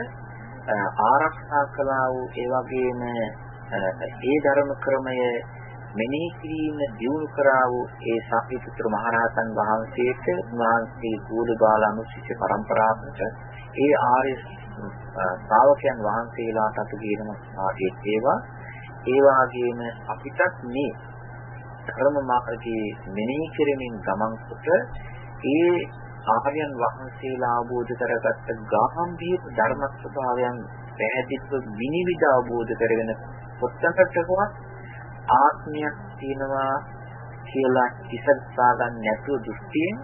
ආරක්ෂා කළා වූ ඒ වගේම ඒ ධර්ම ක්‍රමය මෙනෙහි කිරීම දියුණු කරා වූ ඒ සාපිතුතර මහරහතන් වහන්සේට වහන්සේ කූලබාලානුශිෂ්‍ය පරම්පරාවට ඒ ආර්ය ශ්‍රාවකයන් වහන්සේලාට අතු කියනම ආදී ඒවා. ඒ වගේම අපිටත් මේ ධර්ම මාර්ගයේ මෙනෙහි කිරීමෙන් ගමන් කොට ඒ ආර්යයන් වහන්සේලා අවබෝධ කරගත්ත ගාම්භීර ධර්ම ස්වභාවයන් පැහැදිලිව විනිවිද අවබෝධ කරගෙන පොත්තකටකවත් ආත්මයක් තියෙනවා කියලා ඉස්සත්සා ගන්න නැතුව දෘෂ්ටියෙන්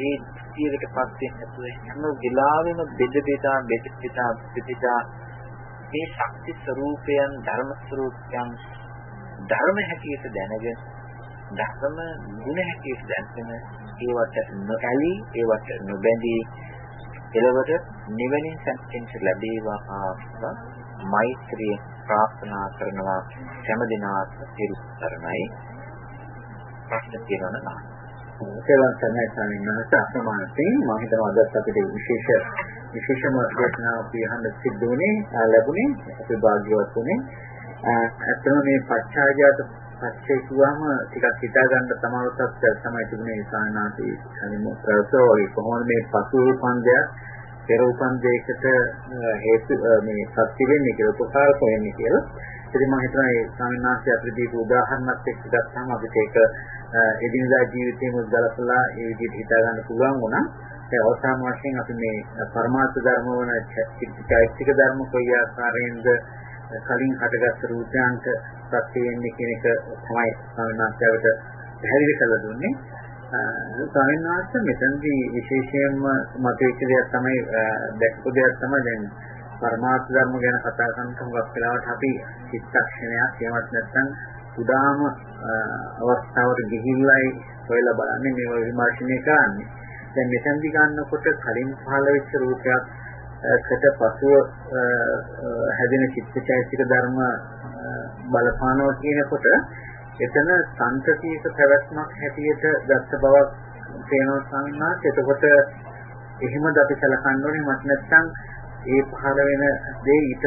ඒ දෘෂ්ටියකටපත් වෙන්නේ නැතුව හැම වෙලාවෙම බෙද බෙදා බෙද බෙදා බෙදා මේ ශක්ති ස්වરૂපයන් ධර්ම ස්වરૂපයන් ධර්ම හැටියට දැනගෙන ධර්ම ගුණ හැටියට දැනගෙන ඒවට නොඇලී ඒවට නොබැඳී එළවට නිවනින් සැනසෙන්න ලැබේවා මෛත්‍රිය ප්‍රාර්ථනා කරනවා. හැම දිනාත් පිරුතරණයි ප්‍රශ්න තියෙනවා නේද සේවන් සර්ණයි ස්වාමීන් වහන්සේ. අප්‍රමාණයෙන් මම හිතනවා අදත් අපිට විශේෂ විශේෂම දේශනාවක් පියහන්න සිද්ධ වුණේ ලැබුණේ අපි භාග්‍යවත් වුණේ. ඇත්තම මේ පච්චාජාත පස්සේ කිව්වම ටිකක් හිතා ගන්න තමවටත් තමයි තිබුණේ සානාති කලින් ප්‍රසෝ වගේ කොහොමද මේ පසු උපන්දයක් පෙර උපන්දයකට හේතු මේ සත්‍ය වෙන්නේ කියලා උපකාරක වෙන්නේ කියලා. ඉතින් මම හිතනවා මේ ස්වාමීන් වහන්සේ අපිට දීපු උදාහරණත් එක්ක ගත්තාම අපිට ඒක එදිනදා ජීවිතේම ගලපලා ඒ විදිහට හිතා ගන්න පුළුවන් වුණා. ඒ අවසාන වශයෙන් අපි මේ පරමාර්ථ ධර්ම වන චෛත්‍යික ධර්ම කොයි ආකාරයෙන්ද කලින් හටගත් රූපාංක සත්‍ය වෙන්නේ කියන එක තමයි සාමාන්‍යවට පැහැදිලි කරලා දුන්නේ. ස්වාමීන් වහන්සේ මෙතනදී විශේෂයෙන්ම මතෙච්ච දෙයක් තමයි දැක්කු දෙයක් තමයි දැන් පරමාර්ථ ධර්ම ගැන කතා කරන හුඟක් වෙලාවට අපි චිත්තක්ෂණයක් එහෙමත් නැත්නම් උදාම අවස්ථාවට ගිහිල්ලායි හොයලා බලන්නේ මේව විමර්ශනය කරන්නේ. දැන් මෙතනදී ගන්නකොට කලින් පහළ වෙච්ච රූපයක් කට පසුව හැදෙන චිත්තචෛතසික ධර්ම බලපානවා කියනකොට එතන සංතතියක පැවැත්මක් හැටියට ගත්ත බවක් පේනවා සංඥාත් එතකොට එහෙමද අපි සැලකන්න ඕනේ? මත් නැත්නම් ඒ පහළ වෙන දේ ඊට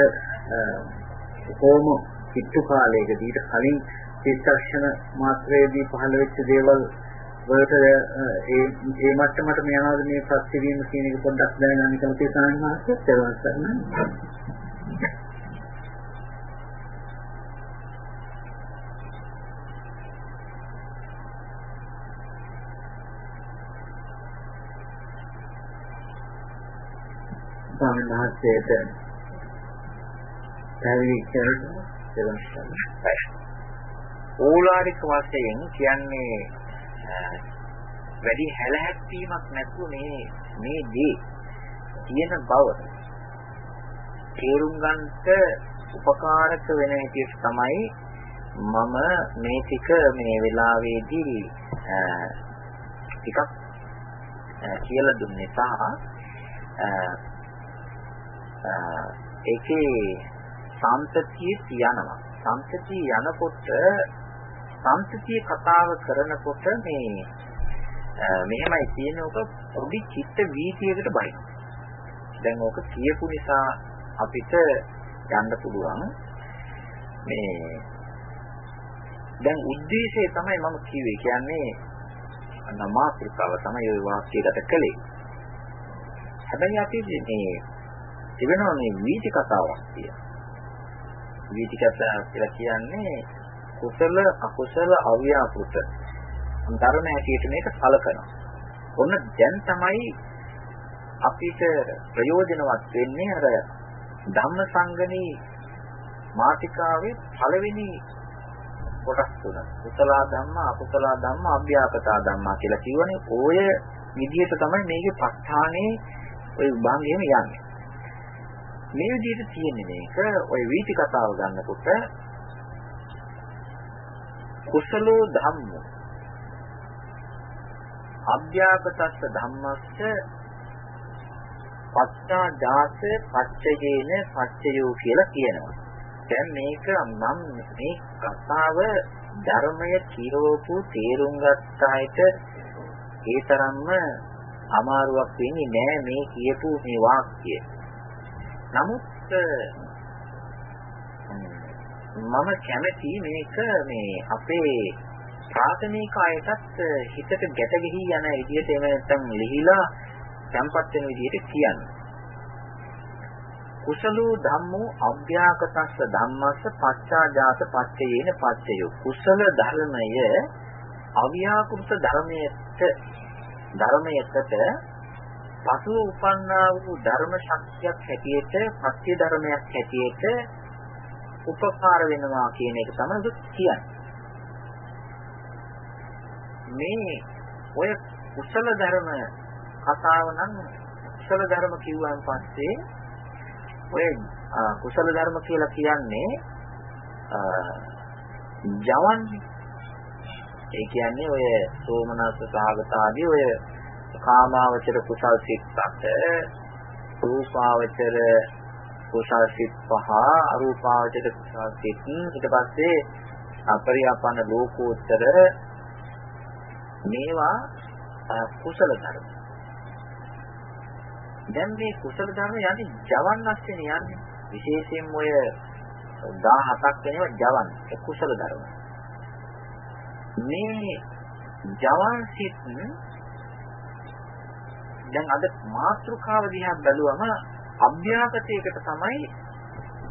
කොහොම කිට්ටු කාලයකදී ඊට කලින් චිත්තක්ෂණ මාත්‍රයේදී පහළ වෙච්ච දේවල් වලට ඒ ඒ මට්ටමට යනවාද මේ සත්‍ය වීම කියන එක පොඩ්ඩක් දැනගන්න කැමතියි සාමාන්‍යයෙන් තේරුම් ගන්න. ස්වාමීන් වහන්සේට පැවිදි කරලා තේරුම් ගන්න. ඕලාරික වශයෙන් කියන්නේ වැඩි හැලහැප්පීමක් නැතුව මේ මේ දේ තියෙන බව තේරුම් ගන්නට උපකාරක වෙන හැටියට තමයි මම මේ ටික මේ වෙලාවේදී ටිකක් කියලා දුන්නේ සහ ඒකේ සම්පතිය තියනවා සම්පතිය යනකොට සංස්කෘතිය කතාව කරනකොට මේ මෙහෙමයි කියන්නේ ඔක පොඩි චිත්ත වීතියකට බයි. දැන් ඕක කියපු නිසා අපිට යන්න පුළුවන් මේ දැන් ಉದ್ದೇಶය තමයි මම කිව්වේ. කියන්නේ නමාත්‍රිකාව තමයි ওই වාක්‍යයට කළේ. හැබැයි අපි මේ තිබෙනවා මේ වීති කතාවක් කියලා. වීති කතාව කියලා කියන්නේ කුසල අකුසල අව්‍යාකෘත ධර්ම හැටියට මේක සලකනවා. ඔන්න දැන් තමයි අපිට ප්‍රයෝජනවත් වෙන්නේ අර ධම්ම සංගණී මාතිකාවේ පළවෙනි කොටස් තුන. කුසල ධම්ම, අකුසල ධම්ම, අභ්‍යාපතා ධම්ම කියලා කියවනේ ඔය විදිහට තමයි මේකේ ප ဋ ාණේ ඔය විභාගයේම යන්නේ. මේ විදිහට තියෙන්නේ මේක ඔය වීති කතාව ගන්නකොට කුසලෝ ධම්මෝ අභ්‍යාපතස්ස ධම්මස්ස පච්චා ජාත පච්චයේන පච්චයෝ කියලා කියනවා. දැන් මේක මම මේ කතාව ධර්මය කියවපු තේරුම් ගත්ත අයට ඒ තරම්ම අමාරුවක් වෙන්නේ නෑ මේ කියපු මේ වාක්‍යය. නමුත් මම කැමති මේක මේ අපේ ප්‍රාථමික අයටත් හිතට ගැට ගිහි යන විදිහට එහෙම නැත්නම් ලිහිලා සම්පත් වෙන විදිහට කියන්නේ. කුසලෝ ධම්මෝ අභ්‍යාකතස්ස ධම්මස්ස පච්චාජාත පච්චයේන පච්චයෝ කුසල ධර්මය අව්‍යාකෘත ධර්මයට ධර්මයකට පසු උපන්නා වූ ධර්ම ශක්තියක් හැටියට පත්‍ය ධර්මයක් හැටියට උපකාර වෙනවා කියන එක තමයි කියන්නේ. මේ ඔය කුසල ධර්ම කතාව නම් කුසල ධර්ම කිව්වන් පස්සේ ඔය කුසල ධර්ම කියලා කියන්නේ ජවන් ඒ කියන්නේ ඔය සෝමනස්ස සාගත ආදී ඔය කාමාවචර කුසල් සිත්කට රූපාවචර කුසල් සිත් පහ අරූපාවචර කුසල් සිත් ඊට පස්සේ අපරියාපන්න ලෝකෝත්තර මේවා කුසල ධර්ම. දැන් මේ කුසල ධර්ම යන්නේ ජවන් වශයෙන් යන්නේ විශේෂයෙන්ම ඔය 17ක් වෙනව ජවන් කුසල ධර්ම. මේ ජවන්සිට දැන් අද මාත්‍රකාව දිහා බැලුවම අභ්‍යාකතයකට තමයි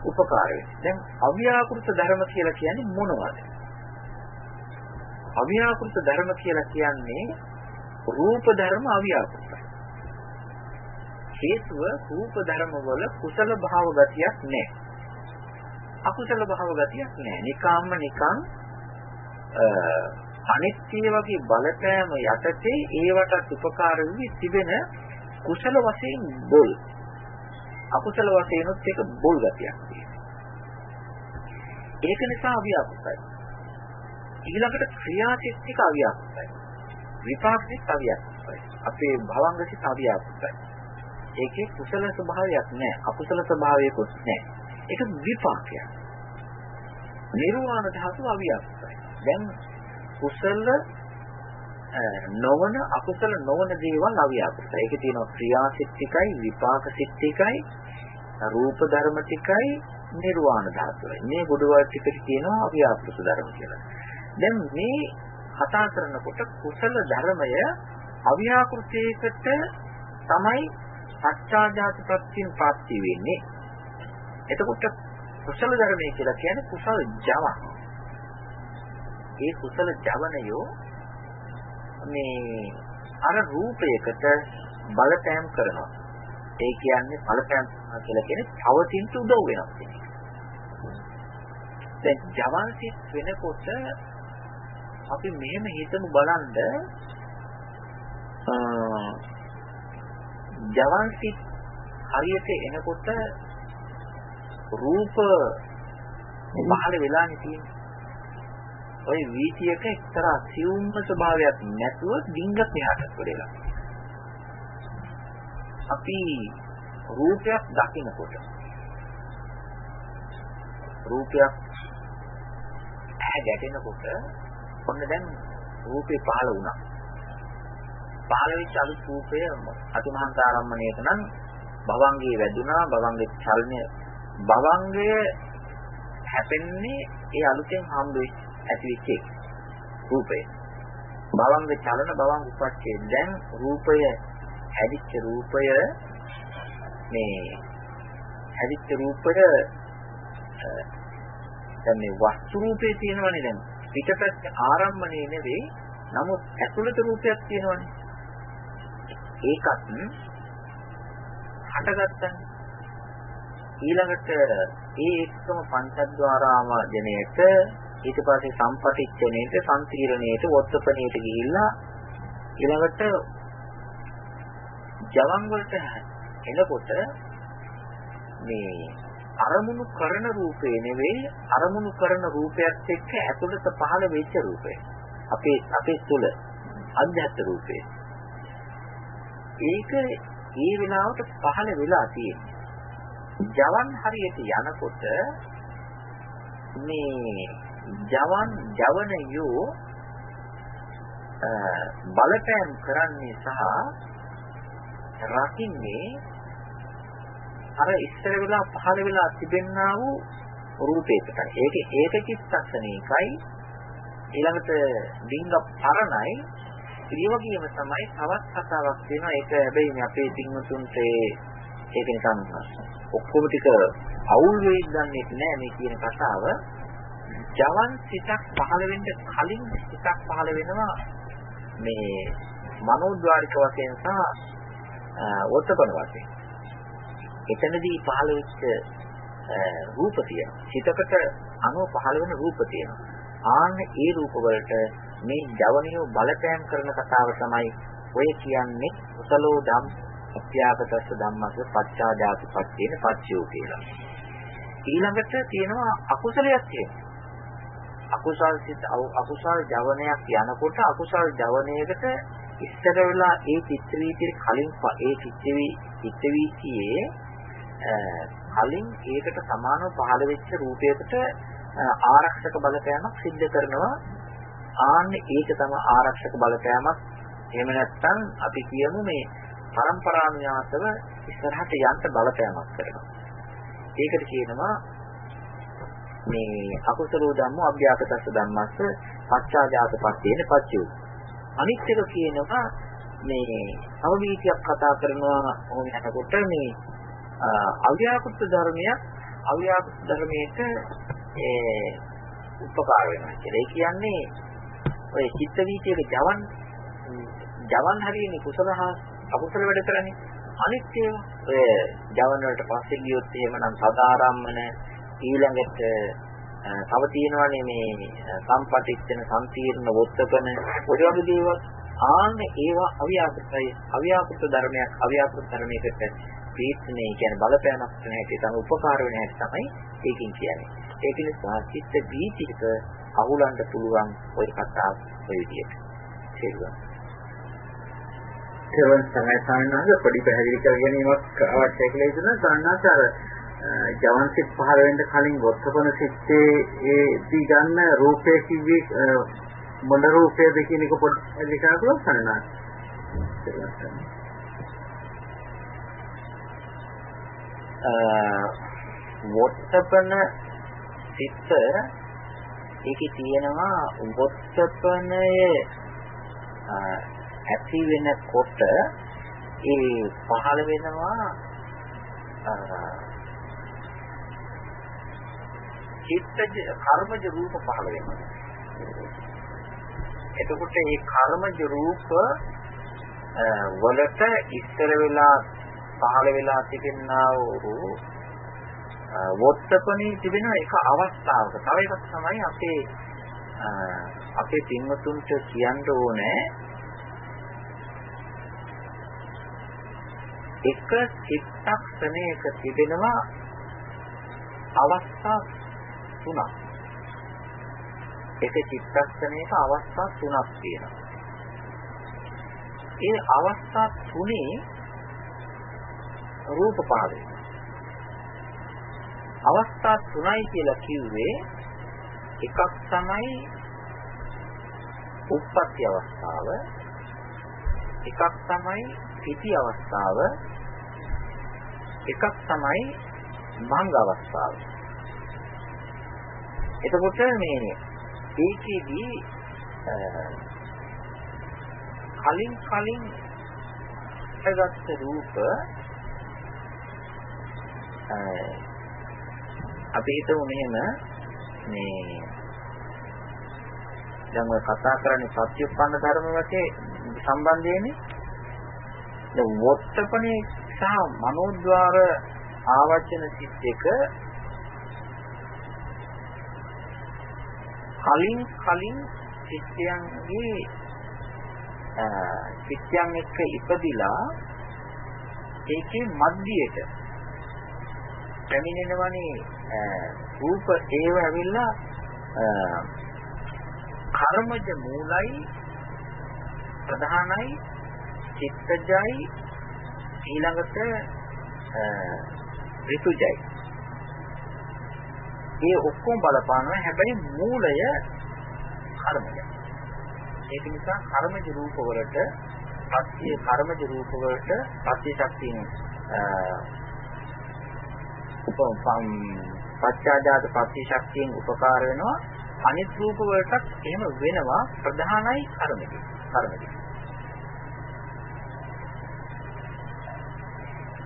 උපකාර වෙන්නේ. දැන් අව්‍යාකෘත ධර්ම කියලා කියන්නේ මොනවද? අව්‍යාකෘත ධර්ම කියලා කියන්නේ රූප ධර්ම අව්‍යාකෘතයි. හේතුව රූප ධර්ම වල කුසල භාව ගතියක් නැහැ. අකුසල භාව ගතියක් නැහැ. නිකාම්ම නිකං අනිත්‍ය වගේ බලපෑම යටතේ ඒවට උපකාර වී තිබෙන කුසල වශයෙන් බොල් අකුසල වශයෙන්ත් ඒක බොල් ගතියක් ඒක නිසා අව්‍යාකෘතයි ඊළඟට ක්‍රියාචිත්තික අව්‍යාකෘතයි විපාකසිත අව්‍යාකෘතයි අපේ භවංගසිත අව්‍යාකෘතයි ඒකේ කුසල ස්වභාවයක් නැහැ. අකුසල ස්වභාවයකුත් නැහැ. ඒක විපාකයක්. නිර්වාණ ධාතු අව්‍යාකෘතයි දැන් කුසල නොවන අකුසල නොවන දේවල් අව්‍යාකෘතයි. ඒකේ තියෙනවා ක්‍රියාසිටිකයි විපාක සිටිකයි රූප ධර්ම ටිකයි නිර්වාණ ධාතුවයි. මේ බුදුවල් ටිකට කියනවා අව්‍යාකෘත ධර්ම කියලා. දැන් මේ කතා කරනකොට කුසල ධර්මය අව්‍යාකෘතයකට තමයි සත්‍යාජාත ප්‍රත්‍යයෙන් පාත්‍ය වෙන්නේ. එතකොට කුසල ධර්මය කියලා කියන්නේ කුසල ජවක්. ඒ කුසල ජවනයෝ මේ අර රූපයකට බලපෑම් කරනවා. ඒ කියන්නේ බලපෑම් කියලා කියන්නේ පවතින උදව් වෙනවා. දැන් ජවන්සිට වෙනකොට අපි මෙහෙම හිතමු බලන්න ජවන්සිට හරියට එනකොට රූප පහළ වෙලානේ තියෙන්නේ. ওই වීතියක එක්තරා සියුම්ම ස්වභාවයක් නැතුව ඩිංගක් එහාට පොඩේලා. අපි රූපයක් දකිනකොට රූපයක් ඇහැ ගැටෙනකොට ඔන්න දැන් රූපේ පහළ වුණා. පහළ වෙච්ච අලුත් රූපය අතිමහන්ත ආරම්මණයට නම් භවංගේ වැදුනා භවංගේ චලනය භවංගය හැපෙන්නේ ඒ අලුතෙන් හම්බ වෙච්ච ඇතිවෙච්ච එක. රූපය. භවංග චලන භවංග උපච්ඡේ දැන් රූපය හැදිච්ච රූපය මේ හැදිච්ච රූපය දැන් මේ වස්තු රූපේ තියෙනවනේ දැන් පිටපැත්ත ආරම්භණේ නෙවෙයි නමුත් ඇතුළත රූපයක් තියෙනවනේ ඒකත් හටගත්තනේ ඊළඟට ඒ එක්කම පංචද්වාරාම ජනයට ඊට පස්සේ සම්පටිච්ඡනේට සම්තිරණේට වොත්තපනේට ගිහිල්ලා ඊළඟට ජවන් වලට එනකොට මේ අරමුණු කරන රූපේ නෙවෙයි අරමුණු කරන රූපයත් එක්ක ඇතුළත පහළ වෙච්ච රූපය. අපේ අපේ තුල අධ්‍යාත්ම රූපේ. ඒක ඒ වෙලාවට පහළ වෙලා තියෙන්නේ. ජවන් හරියට යනකොට මේ ජවන් ජවනයෝ බලපෑම් කරන්නේ සහ රකින්නේ අර ඉස්සර වෙලා පහළ වෙලා තිබෙන්නා වූ රූපයකටයි. ඒක ඒක චිත්තක්ෂණේකයි ඊළඟට ඩිංග පරණයි. ඊවගේම තමයි තවත් කතාවක් තියෙනවා. ඒක හැබැයි මේ අපේ තින්මුතුන්ට ඒක නිකන් ඔක්කොම ටික අවුල් වෙයි දන්නේ නැහැ මේ කියන කතාව. ජවන් සිතක් පහළ වෙන්න කලින් සිතක් පහළ වෙනවා මේ මනෝද්වාරික වශයෙන් සහ වොත්තපන වශයෙන්. එතනදී පහළ වෙච්ච රූප තියෙනවා. සිතකට අනුව පහළ වෙන රූප තියෙනවා. ආන්න ඒ රූප වලට මේ ජවනියෝ බලපෑම් කරන කතාව තමයි ඔය කියන්නේ කුසලෝ ධම් අත්‍යාගතස්ස ධම්මස්ස පච්චාජාති පච්චේන පච්චයෝ කියලා. ඊළඟට තියෙනවා අකුසලයක් තියෙනවා. අකුසල් සිත් අකුසල් ජවනයක් යනකොට අකුසල් ජවනයකට ඉස්සර වෙලා ඒ චිත්ත වීතියේ කලින් ඒ චිත්ත වී චිත්ත වීතියේ කලින් ඒකට සමානව පහළ වෙච්ච රූපයකට ආරක්ෂක බලපෑමක් සිද්ධ කරනවා. ආන්නේ ඒක තමයි ආරක්ෂක බලපෑමක්. එහෙම නැත්නම් අපි කියමු මේ පරම්පරානුයාතව ඉස්සරහට යන්න බලපෑමක් කරනවා. ඒකට කියනවා මේ අකුසලෝ ධම්මෝ අභ්‍යාකතස්ස ධම්මස්ස පච්චාජාත පස්සේන පච්චයෝ. අනිත් එක කියනවා මේ අවබෝධයක් කතා කරනවා ඕන යනකොට මේ අව්‍යාකෘත ධර්මයක් අව්‍යාකෘත ධර්මයක ඒ උපකාර වෙනවා කියලා. ඒ කියන්නේ ඔය චිත්ත වීතියේ ජවන් ජවන් හරියන්නේ කුසල හා අකුසල වැඩ කරන්නේ. අනිත් ඒවා ඔය ජවන් වලට පස්සේ ගියොත් එහෙමනම් සදාරම්මන ඊළඟට තව තියෙනවානේ මේ සම්පටිච්ඡන සම්පීර්ණ වොත්තකන ඔය වගේ දේවල් ආන්න ඒවා අව්‍යාකෘතයි අව්‍යාකෘත ධර්මයක් අව්‍යාකෘත ධර්මයකට ප්‍රීතිනේ කියන්නේ බලපෑමක් වෙන හැටි තමයි උපකාර වෙන හැටි තමයි ඒකින් කියන්නේ. ඒක නිසා චිත්ත බීතික අහුලන්න පුළුවන් ওই කතාව ඔය විදිහට. තේරුණා. ඒවන් තමයි සාමාන්‍යව පොඩි පැහැදිලි කර ගැනීමක් අවශ්‍ය කියලා ඉතන සාමාන්‍යයෙන් අර ජවන්සිට පහළ වෙන්න කලින් වොත්තපන සිත්තේ ඒ දී ගන්න රූපය කිව්වේ මොන රූපයද කියන එක පොඩ්ඩක් ලියලා පුළුවන් සාමාන්‍යයෙන්. වොත්තපන සිත් ඒකේ තියෙනවා වොත්තපනය ඇති වෙනකොට ඒ පහළ වෙනවා චිත්තජ කර්මජ රූප පහළ වෙනවා. එතකොට මේ කර්මජ රූප වලට ඉස්තර වෙලා පහළ වෙලා තිබෙනා වූ වොත්තපණී තිබෙන එක අවස්ථාවක. තව එකක් තමයි අපේ අපේ පින්වතුන්ට කියන්න ඕනේ. එක චිත්තක්ෂණයක තිබෙනවා අවස්ථා තුනක්. එක චිත්තක්ෂණයක අවස්ථා තුනක් තියෙනවා. ඒ අවස්ථා තුනේ රූප පහළ අවස්ථා තුනයි කියලා කිව්වේ එකක් තමයි උප්පත්ති අවස්ථාව එකක් තමයි පිටි අවස්ථාව එකක් තමයි භංග අවස්ථාව. එතකොට මේ ඒකෙදී කලින් කලින් හදගත්ත රූප අපි හිතමු මෙහෙම මේ දැන් ඔය කතා කරන්නේ සත්‍යුප්පන්න ධර්ම වශයෙන් සම්බන්ධයනේ. දැන් වොත්තපනේ සහ මනෝද්වාර ආවචන සිත් එක කලින් කලින් සිත්යන්ගේ සිත්යන් එක්ක ඉපදිලා ඒකේ මධ්‍යයට පැමිණෙනවනේ රූප ඒව ඇවිල්ලා කර්මජ මූලයි ප්‍රධානයි චිත්තජයි ඊළඟට ඍතුජයි. මේ ඔක්කොම බලපානවා. හැබැයි මූලය කර්මය. ඒක නිසා කර්මජ රූප වලට පත්‍ය කර්මජ රූප වලට පත්‍ය ශක්තියෙන් උපම් පච්චාජාත පත්‍ය ශක්තියෙන් උපකාර වෙනවා. අනිත් රූප වලටත් එහෙම වෙනවා. ප්‍රධානයි කර්මජ. කර්මජ.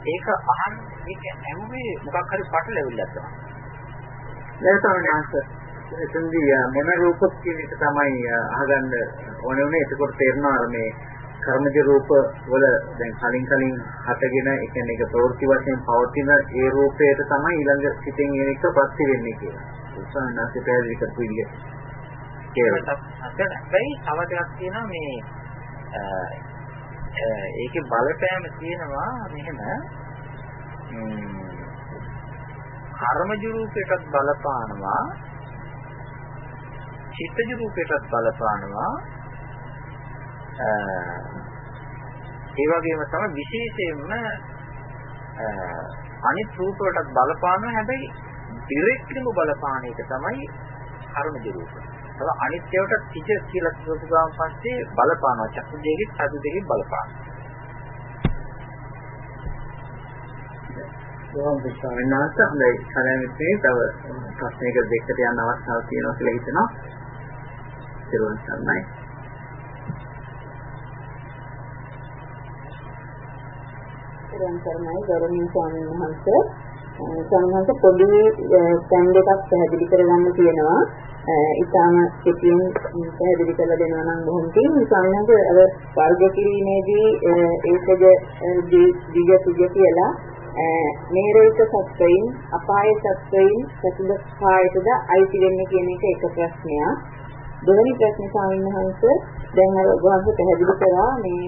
ඒක අහන් ඒක ඇහුවේ මොකක් හරි පටලැවිල්ලක් තමයි. තමයි එතනදී මොන රූප කියන එක තමයි අහගන්න ඕනේ උනේ. එතකොට තේරෙනවා මේ කර්මජ රූප වල දැන් කලින් කලින් හටගෙන ඒ කියන්නේ ඒක ප්‍රවෘත්ති වශයෙන් පවතින ඒ රූපයට තමයි ඊළඟ සිතෙන් එක පස්සේ වෙන්නේ කියලා. උසාවිනාසේ පැහැදිලි කරපු විදිහ. හැබැයි තව දෙයක් තියෙනවා මේ ඒකේ බලපෑම තියෙනවා මෙහෙම කර්මජ රූපයටත් බලපානවා චිත්තජ රූපයටත් බලපානවා ඒ වගේම තමයි විශේෂයෙන්ම අනිත් රූප වලටත් බලපානවා හැබැයි ඩිරෙක්ට්ලිම බලපාන එක තමයි කර්මජ රූප. ඒක අනිත් ඒවාට තිජ කියලා කියපු ගමන් පස්සේ බලපානවා චක්කු දෙකේ සතු දෙකේ බලපානවා. බොහොම ස්වාමීන් වහන්සේ හොඳයි සරණිත්‍රේ තව ප්‍රශ්නයක දෙකට යන අවස්ථාවක් තියෙනවා කියලා හිතනවා. සිරුවන් සර්ණයි. සිරුවන් සර්ණයි ගෞරවනීය ස්වාමීන් වහන්සේ. ස්වාමීන් වහන්සේ පොඩි ස්ටෑන්ඩ් එකක් පැහැදිලි කරගන්න තියෙනවා. ඉතාම කෙටියෙන් පැහැදිලි කරලා දෙනවා නම් බොහොම පිං සමහරවිට අර වර්ග කිරීමේදී ඒකද දිග සුජ කියලා මේරික සත්වයින් අපාය සත්වයින් සතුදස්ථායතද අයිති වෙන්නේ කියන එක එක ප්‍රශ්නයක් දෙවෙනි ප්‍රශ්නේ ස්වාමීන් වහන්සේ දැන් අර ඔබ පැහැදිලි කරා මේ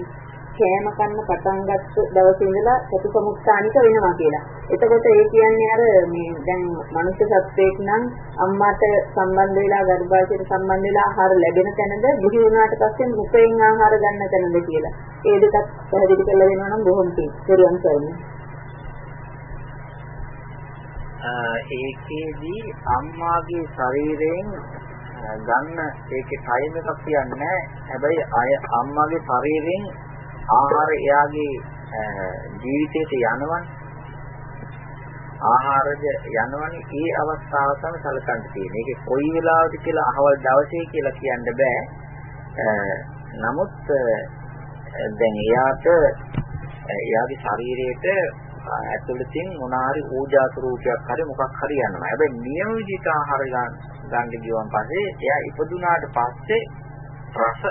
කෑම කන්න පටන් ගත්ත දවසේ ඉඳලා චතුසමුත්ථානික වෙනවා කියලා. එතකොට ඒ කියන්නේ අර මේ දැන් මනුෂ්‍ය සත්වයක් නම් අම්මාට සම්බන්ධ වෙලා ගර්භාෂයට සම්බන්ධ වෙලා ආහාර ලැබෙන තැනද බුහි වුණාට පස්සේ මුඛයෙන් ආහාර ගන්න තැනද කියලා. ඒ දෙකත් පැහැදිලි කරලා දෙනවා නම් බොහොම පිං. පෙරවන් කරන්නේ. ඒකේදී අම්මාගේ ශරීරයෙන් ගන්න ඒකේ ටයිම් එකක් කියන්නේ හැබැයි අය අම්මාගේ ශරීරයෙන් ආහාර එයාගේ ජීවිතයට යනවනේ. ආහාරද යනවනේ ඒ අවස්ථාව තමයි සැලකන්න තියෙන්නේ. ඒක කොයි වෙලාවද කියලා අහවල් දවසේ කියලා කියන්න බෑ. නමුත් දැන් එයාට එයාගේ ශරීරයට ඇතුළතින් මොනාරි ඌර්ජා ස්වරූපයක් හරි මොකක් හරි යනවා. හැබැයි නියම විදිහට ආහාර ගන්න ගියවන් පස්සේ එයා ඉපදුනාට පස්සේ රස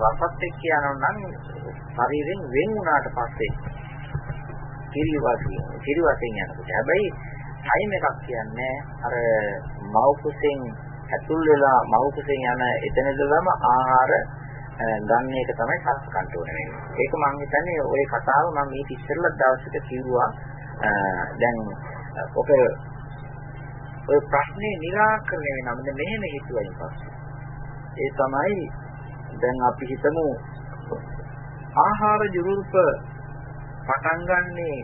රසත් එක්ක යනවා නම් ශරීරයෙන් වෙන් වුණාට පස්සේ කිරිවසින් කිරිවසින් යනකොට හැබැයි ටයිම් එකක් කියන්නේ අර මව් කුසෙන් ඇතුල් වෙලා මව් කුසෙන් යන එතනදලම ආහාර ගන්න එක තමයි සල්ප කන්ට්‍රෝල් වෙන්නේ. ඒක මම හිතන්නේ ওই කතාව මම මේ ඉස්සෙල්ලා දවසට කිව්වා. දැන් ඔක ඔය ප්‍රශ්නේ निराකරණය වෙනවා. මොකද මෙහෙම හිතුවයින් පස්සේ. ඒ තමයි දැන් අපි හිතමු ආහාර ජරූප පටන් ගන්නේ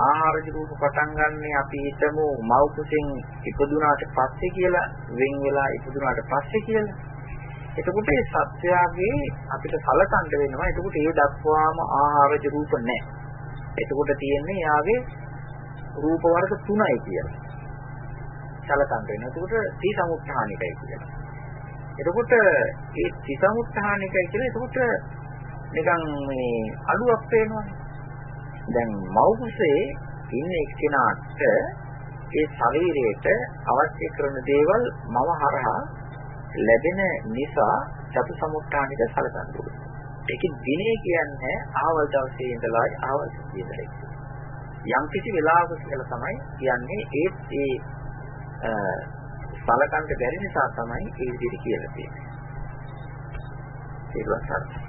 ආහාර ජරූප පටන් ගන්නේ අපි හිතමු මව් කුසෙන් ඉපදුනාට පස්සේ කියලා වෙන් වෙලා ඉපදුනාට පස්සේ කියලා එතකොට මේ සත්‍යයගේ අපිට සලකන්න වෙනවා. එතකොට ඒ දක්වාම ආහාර ජරූප නැහැ. එතකොට තියෙන්නේ යාගේ රූප වර්ග තුනයි කියලා. සලකන්න වෙනවා. එතකොට තී සමුත්ථානිකයි කියලා. එතකොට ඒ තිසමුත්ථානිකයි කියලා එතකොට නිකන් මේ අලුවක් පේනවනේ. දැන් මව්කුසේ ඉන්න එක්කෙනාට ඒ ශරීරයට අවශ්‍ය කරන දේවල් මව හරහා ලැබෙන නිසා චතු සමුත්ථානික සලකන්න ඕනේ. ඒකේ දිනේ කියන්නේ ආවල් දවසේ ඉඳලා ආවල් සියදරේ. යම් කිසි වෙලාවක කියලා තමයි කියන්නේ ඒ ඒ සලකන්න බැරි නිසා තමයි ඒ විදිහට කියලා තියෙන්නේ. ඒක වස්සක්.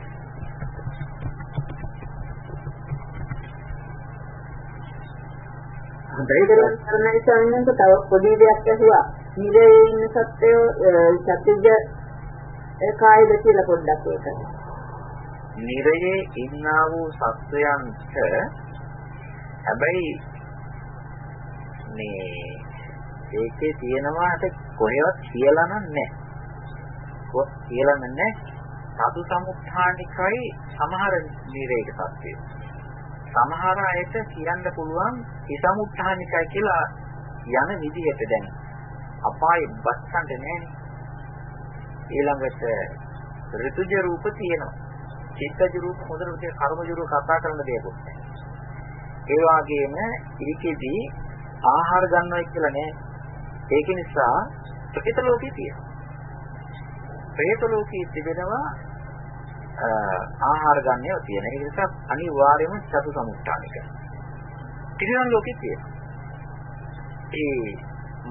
හොඳයි කරන්නේ තව පොඩි දෙයක් ඇහුවා. නිරේ ඉන්න සත්‍යය සත්‍යජ කායද කියලා පොඩ්ඩක් ඒක. නිරයේ ඉන්නා වූ සත්වයන්ට හැබැයි මේ ඒකේ තියෙනවාට කොහෙවත් කියලා නැහැ. කොහොත් කියලා නැහැ. සතු සමුත්ථානිකයි සමහර නිරේක සත්‍යය. සමහර අයට කියන්න පුළුවන් ඉසමුත්ථානිකයි කියලා යන විදිහට දැන් අපායේ බස්සන්න නැහැ. ඊළඟට ඍතුජ රූප තියෙනවා. චිත්තජ රූප හොඳට කර්මජ රූප කතා කරන දේකුත් ඒ වගේම ඒකෙදී ආහාර ගන්නවා කියලා නෑ ඒක නිසා ප්‍රේත ලෝකේ තියෙනවා. ප්‍රේත ලෝකයේ තිබෙනවා ආහාර ගන්නව තියෙන. ඒ නිසා අනිවාර්යයෙන්ම චතු සමුත්ථානික. තිරියන් ලෝකේ තියෙනවා. ඒ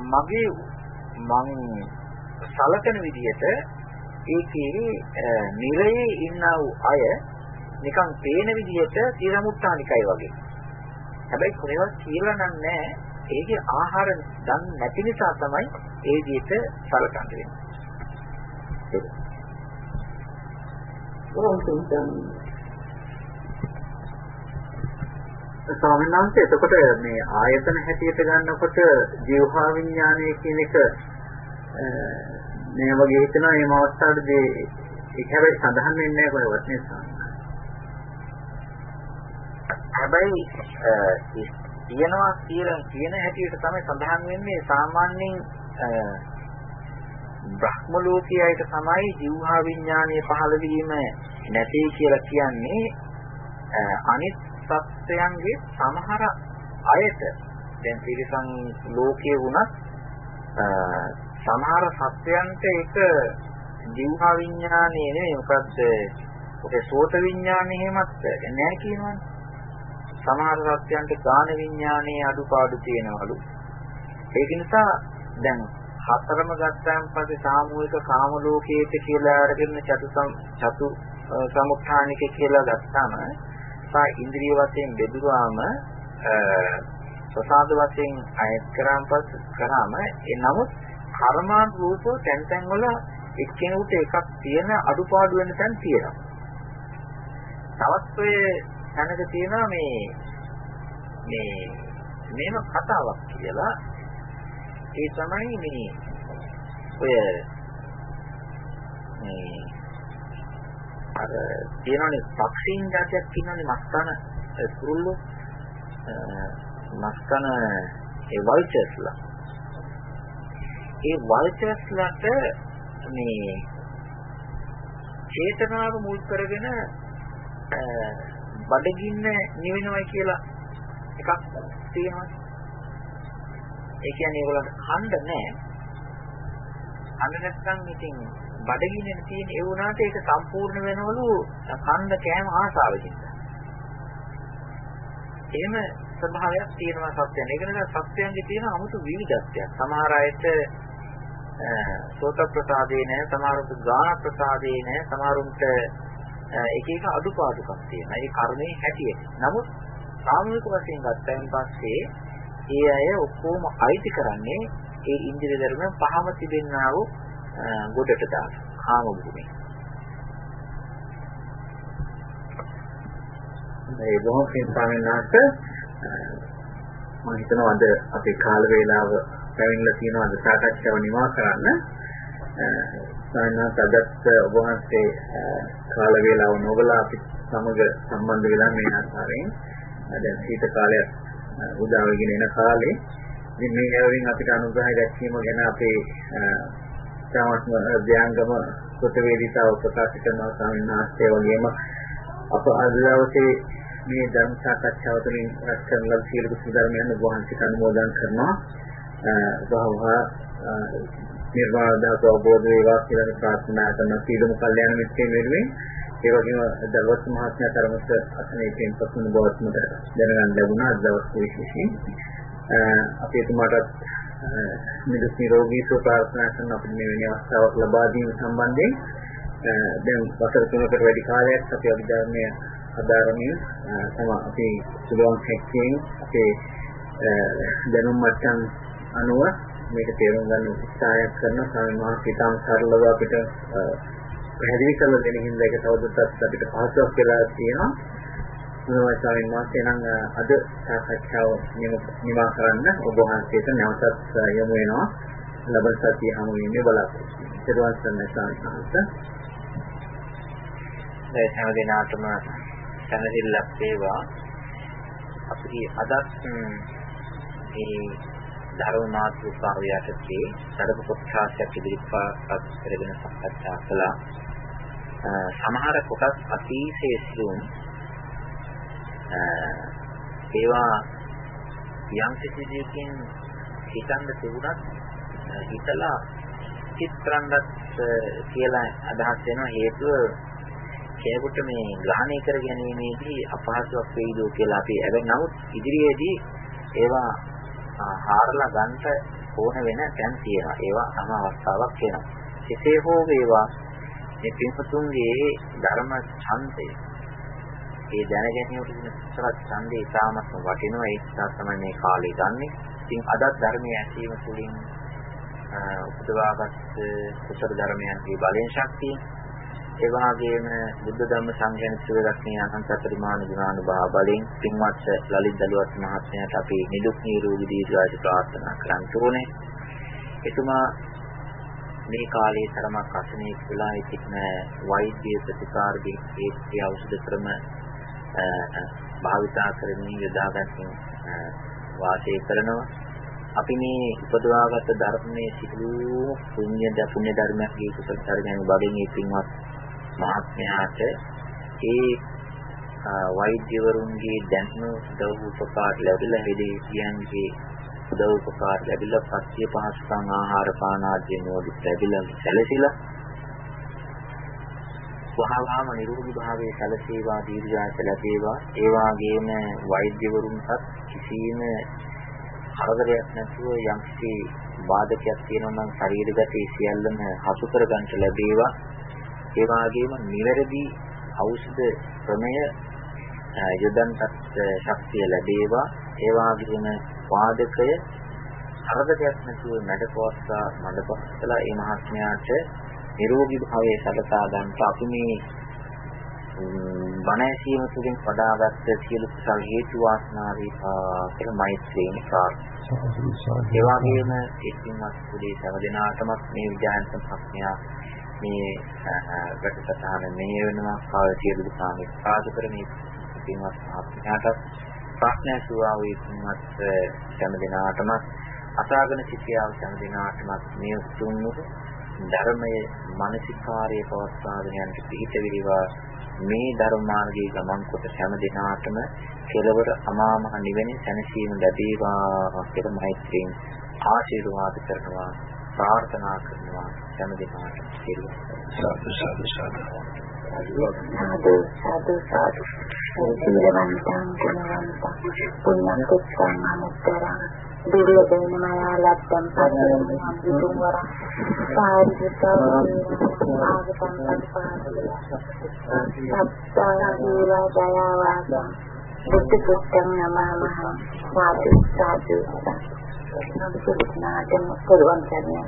මගේ මං සලකන විදිහට ඒකේ නිරයේ ඉන්නා වූ අය නිකන් පේන විදිහට තිරමුත්තානිකයි වගේ. හැබැයි කොහෙවත් කියලා නැහැ ඒකේ ආහාර දන් නැති නිසා තමයි ඒ විදිහට සලකන්න වෙන්නේ. ස්වාමීන් වහන්සේ එතකොට මේ ආයතන හැටියට ගන්නකොට ජීවහා විඥානය කියන එක මේ වගේ හිතනවා මේ අවස්ථාවේදී ඒක හැබැයි සඳහන් වෙන්නේ නැහැ කොහෙවත් නේ ස්වාමීන් හැබැයි කියනවා කියලා කියන හැටියට තමයි සඳහන් වෙන්නේ සාමාන්‍යයෙන් බ්‍රහ්ම ලෝකයේට තමයි ජීවහා විඥානයේ පහළ වීම නැtei කියලා කියන්නේ අනිත් සත්‍යයන්ගේ සමහර අයට දැන් තිරිසන් ලෝකයේ වුණත් සමහර සත්‍යයන්ට ඒක ජීවහා විඥානයේ නෙමෙයි. මොකද්ද? ඔකේ සෝත විඥානේ එහෙමත් නැහැ කියනවනේ. සමහර සත්‍යයන්ට ගාන විඥානයේ අඩුපාඩු තියෙනවලු. ඒක නිසා දැන් හතරම ගත්තාන් පස්සේ සාමූහික කාම ලෝකයේට කියලා අරගෙන චතු චතු සමුත්ථානික කියලා ගත්තාම සා ඉන්ද්‍රිය වශයෙන් බෙදුවාම ප්‍රසාද වශයෙන් අයත් කරාන් පස්සේ කරාම ඒ නමුත් කර්මාන් රූපෝ තැන් තැන් වල එක්කෙනෙකුට එකක් තියෙන අඩුපාඩු වෙන තැන් තියෙනවා. තවත් ඔය තැනක තියෙනවා මේ මේ මේම කතාවක් කියලා ඒ තමයි මේ ඔය මේ අර තියෙනනේ පක්ෂීන් જાතියක් ඉන්නනේ මස්තන කුරුල්ලෝ මස්තන ඒ වල්චර්ස්ලා ඒ වල්චර්ස්ලාට මේ චේතනාව මුල් කරගෙන බඩගින්න නිවෙනවයි කියලා එකක් තියෙනවා. ඒ කියන්නේ ඒගොල්ලන්ට ඛණ්ඩ නැහැ. ඛණ්ඩ නැත්නම් ඉතින් බඩගින්න තියෙන ඒ වුණාට ඒක සම්පූර්ණ වෙනවලු ඛණ්ඩ කෑම ආසාවකින්. එහෙම ස්වභාවයක් තියෙනවා සත්‍යයන්. ඒක නිසා සත්‍යයන්ගේ තියෙන 아무තු විවිධත්වයක්. සමහර අයට සෝත ප්‍රසාදේ නැහැ, සමහරුන්ට ගාන ප්‍රසාදේ නැහැ, සමහරුන්ට එක එක අඩුපාඩුකම් තියෙනවා. ඒ කර්මයේ හැටියට. නමුත් සාමූහික වශයෙන් ගත්තයින් පස්සේ ඒ අය ඔක්කොම අයිති කරන්නේ ඒ ඉන්ද්‍රිය ධර්ම පහම තිබෙනා වූ ගොඩට දාන කාම භූමිය. මේ බොහොම සිතාවෙනාට මම හිතනවා අද අපේ කාල වේලාව පැමිණලා තියෙනවා අද සාකච්ඡාව නිමා කරන්න. සායනාත් අදත් ඔබ වහන්සේ කාල වේලාව නොබලා අපි සමග සම්බන්ධ වෙලා මේ ආකාරයෙන් දැන් සීත කාලය උදා වෙගෙන එන කාලේ ඉතින් මේ හැවින් අපිට අනුග්‍රහය දැක්වීම ගැන අපේ සාමත්ම ධ්‍යාංගම කුතවේදිතාව ප්‍රකාශ කරනවා ස්වාමීන් වහන්සේ වගේම අප අද දවසේ මේ ධර්ම සාකච්ඡාව තුළින් රැස් කරන ලද සියලු කුසල ධර්මයන් ඔබ වහන්සේට අනුමෝදන් කරනවා. බහවහ නිර්වාණ ධාතු අවබෝධ වේවා කියලා ප්‍රාර්ථනා කරන සීලම කල්යාණ මිත්‍රයන් වෙනුවෙන් ඒ වගේම දලවත් මහත්මයා තරමට අසනීපෙන් පසුන බවත් මට දැනගන්න ලැබුණා අද දවස් විශේෂයෙන්. අපි එතුමාටත් නිදුක් නිරෝගී සුව ප්‍රාර්ථනා කරන අපිට මේ වෙන අවස්ථාවක් ලබා දීම සම්බන්ධයෙන් දැන් වසර තුනකට වැඩි කාලයක් අපි අභිධර්මයේ අදාරණය තම අපි සුලුවන් හැක්කෙන් අපේ දැනුම් මට්ටම් අනුව මේක තේරුම් ගන්න උත්සාහයක් කරන ස්වාමීන් වහන්සේ තාම සරලව අපිට පැහැදිලි කරලා දෙන හින්දා ඒක තවදුරටත් අපිට පහසුවක් වෙලා තියෙනවා. මොනවයි ස්වාමීන් වහන්සේ නම් අද සාකච්ඡාව නිමා කරන්න ඔබ වහන්සේට නැවතත් යොමු වෙනවා. ලබන සතිය හමු වෙන්නේ බලාපොරොත්තු වෙනවා. ඊට පස්සේ ස්වාමීන් වහන්සේ ඒ හැම දිනාටම සැනසෙල්ලක් වේවා. අපි අදත් මේ ධර්ම මාතෘකාව යටතේ ධර්ම කොටසක් ඉදිරිපත් කරගෙන සාකච්ඡා කළා. සමහර කොටස් අතිශේෂුම් ඒවා යම් කිසි දෙයකින් හිතන්න තිබුණත් හිතලා චිත්‍රණ්ඩත් කියලා අදහස් වෙන හේතුව කෙනෙකුට මේ ග්‍රහණය කර ගැනීමේදී අපහසුයක් වෙයිද කියලා අපි හැබැයි නමුත් ඉදිරියේදී ඒවා හාරලා ගන්නට ඕන වෙන තැන් තියෙනවා. ඒවා හැම අවස්ථාවක් වෙනවා. කෙසේ හෝ වේවා මේ පින්පතුන්ගේ ධර්ම ඡන්දය ඒ දැන ගැනීමට තියෙන සරත් ඡන්දේ ඉතාමත් වටිනවා ඒ නිසා තමයි මේ කාලේ ගන්නෙ. ඉතින් අදත් ධර්මයේ ඇසීම තුළින් උපදවාගත් කුසල ධර්මයන්ගේ බලයෙන් ශක්තිය ඒ වගේම බුද්ධ ධම්ම සංඝයන් සිවදක්ෂින අනන්ත පරිමාණ ගුණානුභාව බලෙන් පින්වත් ලලිත් දලුවත් මහත්මයාට අපි නිදුක් නිරෝගී දීර්ඝායු ප්‍රාර්ථනා කරන්න ඕනේ. එතුමා මේ කාලේ තරමක් අසනීප වෙලා ඉතින වෛද්‍ය ප්‍රතිකාර දී ඒ ඖෂධ ක්‍රම භාවිතා කරමින් යොදාගන්න වාසය කරනවා. අපි මේ උපදවාගත් ධර්මයේ සිළු පුණ්‍ය ද පුණ්‍ය ධර්මයක් ගේ කුසල ධර්මයන් බගෙන් මේ පින්වත් මහත්මයාට ඒ වෛද්‍යවරුන්ගේ දැනුම උදව් උපකාර ලැබිලා හෙදීයන්ගේ උදව් උපකාර ලැබිලා පස්සිය පහසුකම් ආහාර පාන ආදී නෝදි ලැබිලා සැලසිලා වහාම නිරෝගී භාවයේ සැලසේවා දීර්ඝාස ලැබේවා. ඒ වාගේම වෛද්‍යවරුන්ටත් කිසිම හරදරයක් නැතුව යම්කිසි බාධකයක් තියෙනවා නම් ශරීරගත සියල්ලම හසු කර ගන්නට ලැබේවා. ඒ වාගේම නිවැරදි ඖෂධ ක්‍රමය යොදන්ටත් ශක්තිය ලැබේවා. ඒ වාගේම වාදකය හරදරයක් නැතුව මැඩපවස්සා මඩපස්සලා ඒ මහත්මයාට නිරෝගී භාවයේ සලසා ගන්නට අපි මේ බණ ඇසීම තුළින් වඩාගත් සියලු කුසල හේතු වාසනා වේවා කියලා මෛත්‍රියෙන් ප්‍රාර්ථනා. ඒ වගේම එකින්වත් කුලේ සමදෙනාටම මේ විද්‍යාන්ත ප්‍රඥා මේ වැඩසටහන මෙහෙය වෙනවා කාල සියලු සාමි සාදු කරන්නේ එකින්වත් ආත්මයාට ප්‍රශ්න සුවා වේකින්වත් සමදෙනාටම අසාගෙන සිටියා සමදෙනාටම මේ උතුම් ධර්මයේ මානසිකාර්යය පවත්වාගෙන යන්න පිහිට විරිවා මේ ධර්ම මාර්ගයේ ගමන් කොට හැම දිනාටම කෙලවර අමා මහ නිවෙන සැනසීම ලැබේවා කියලා මෛත්‍රියෙන් ආශිර්වාද කරනවා ප්‍රාර්ථනා කරනවා හැම දිනාටම. සාදු සාදු සාදු. සාදු සාදු. සාදු සීලවන්තං ගුණවන්තං පුඤ්ඤක්ඛං අනුත්තරං දුර්ලභේන මයා ලබ්ධම් පදං විදුම් වර පාරිසුතං ආගතං පරිපාලය සත්තා දීලා දයාවාසං බුද්ධ පුත්තං නමමහ සාදු සාදු සාදු සුනාටම කරුවන් කරන්නේ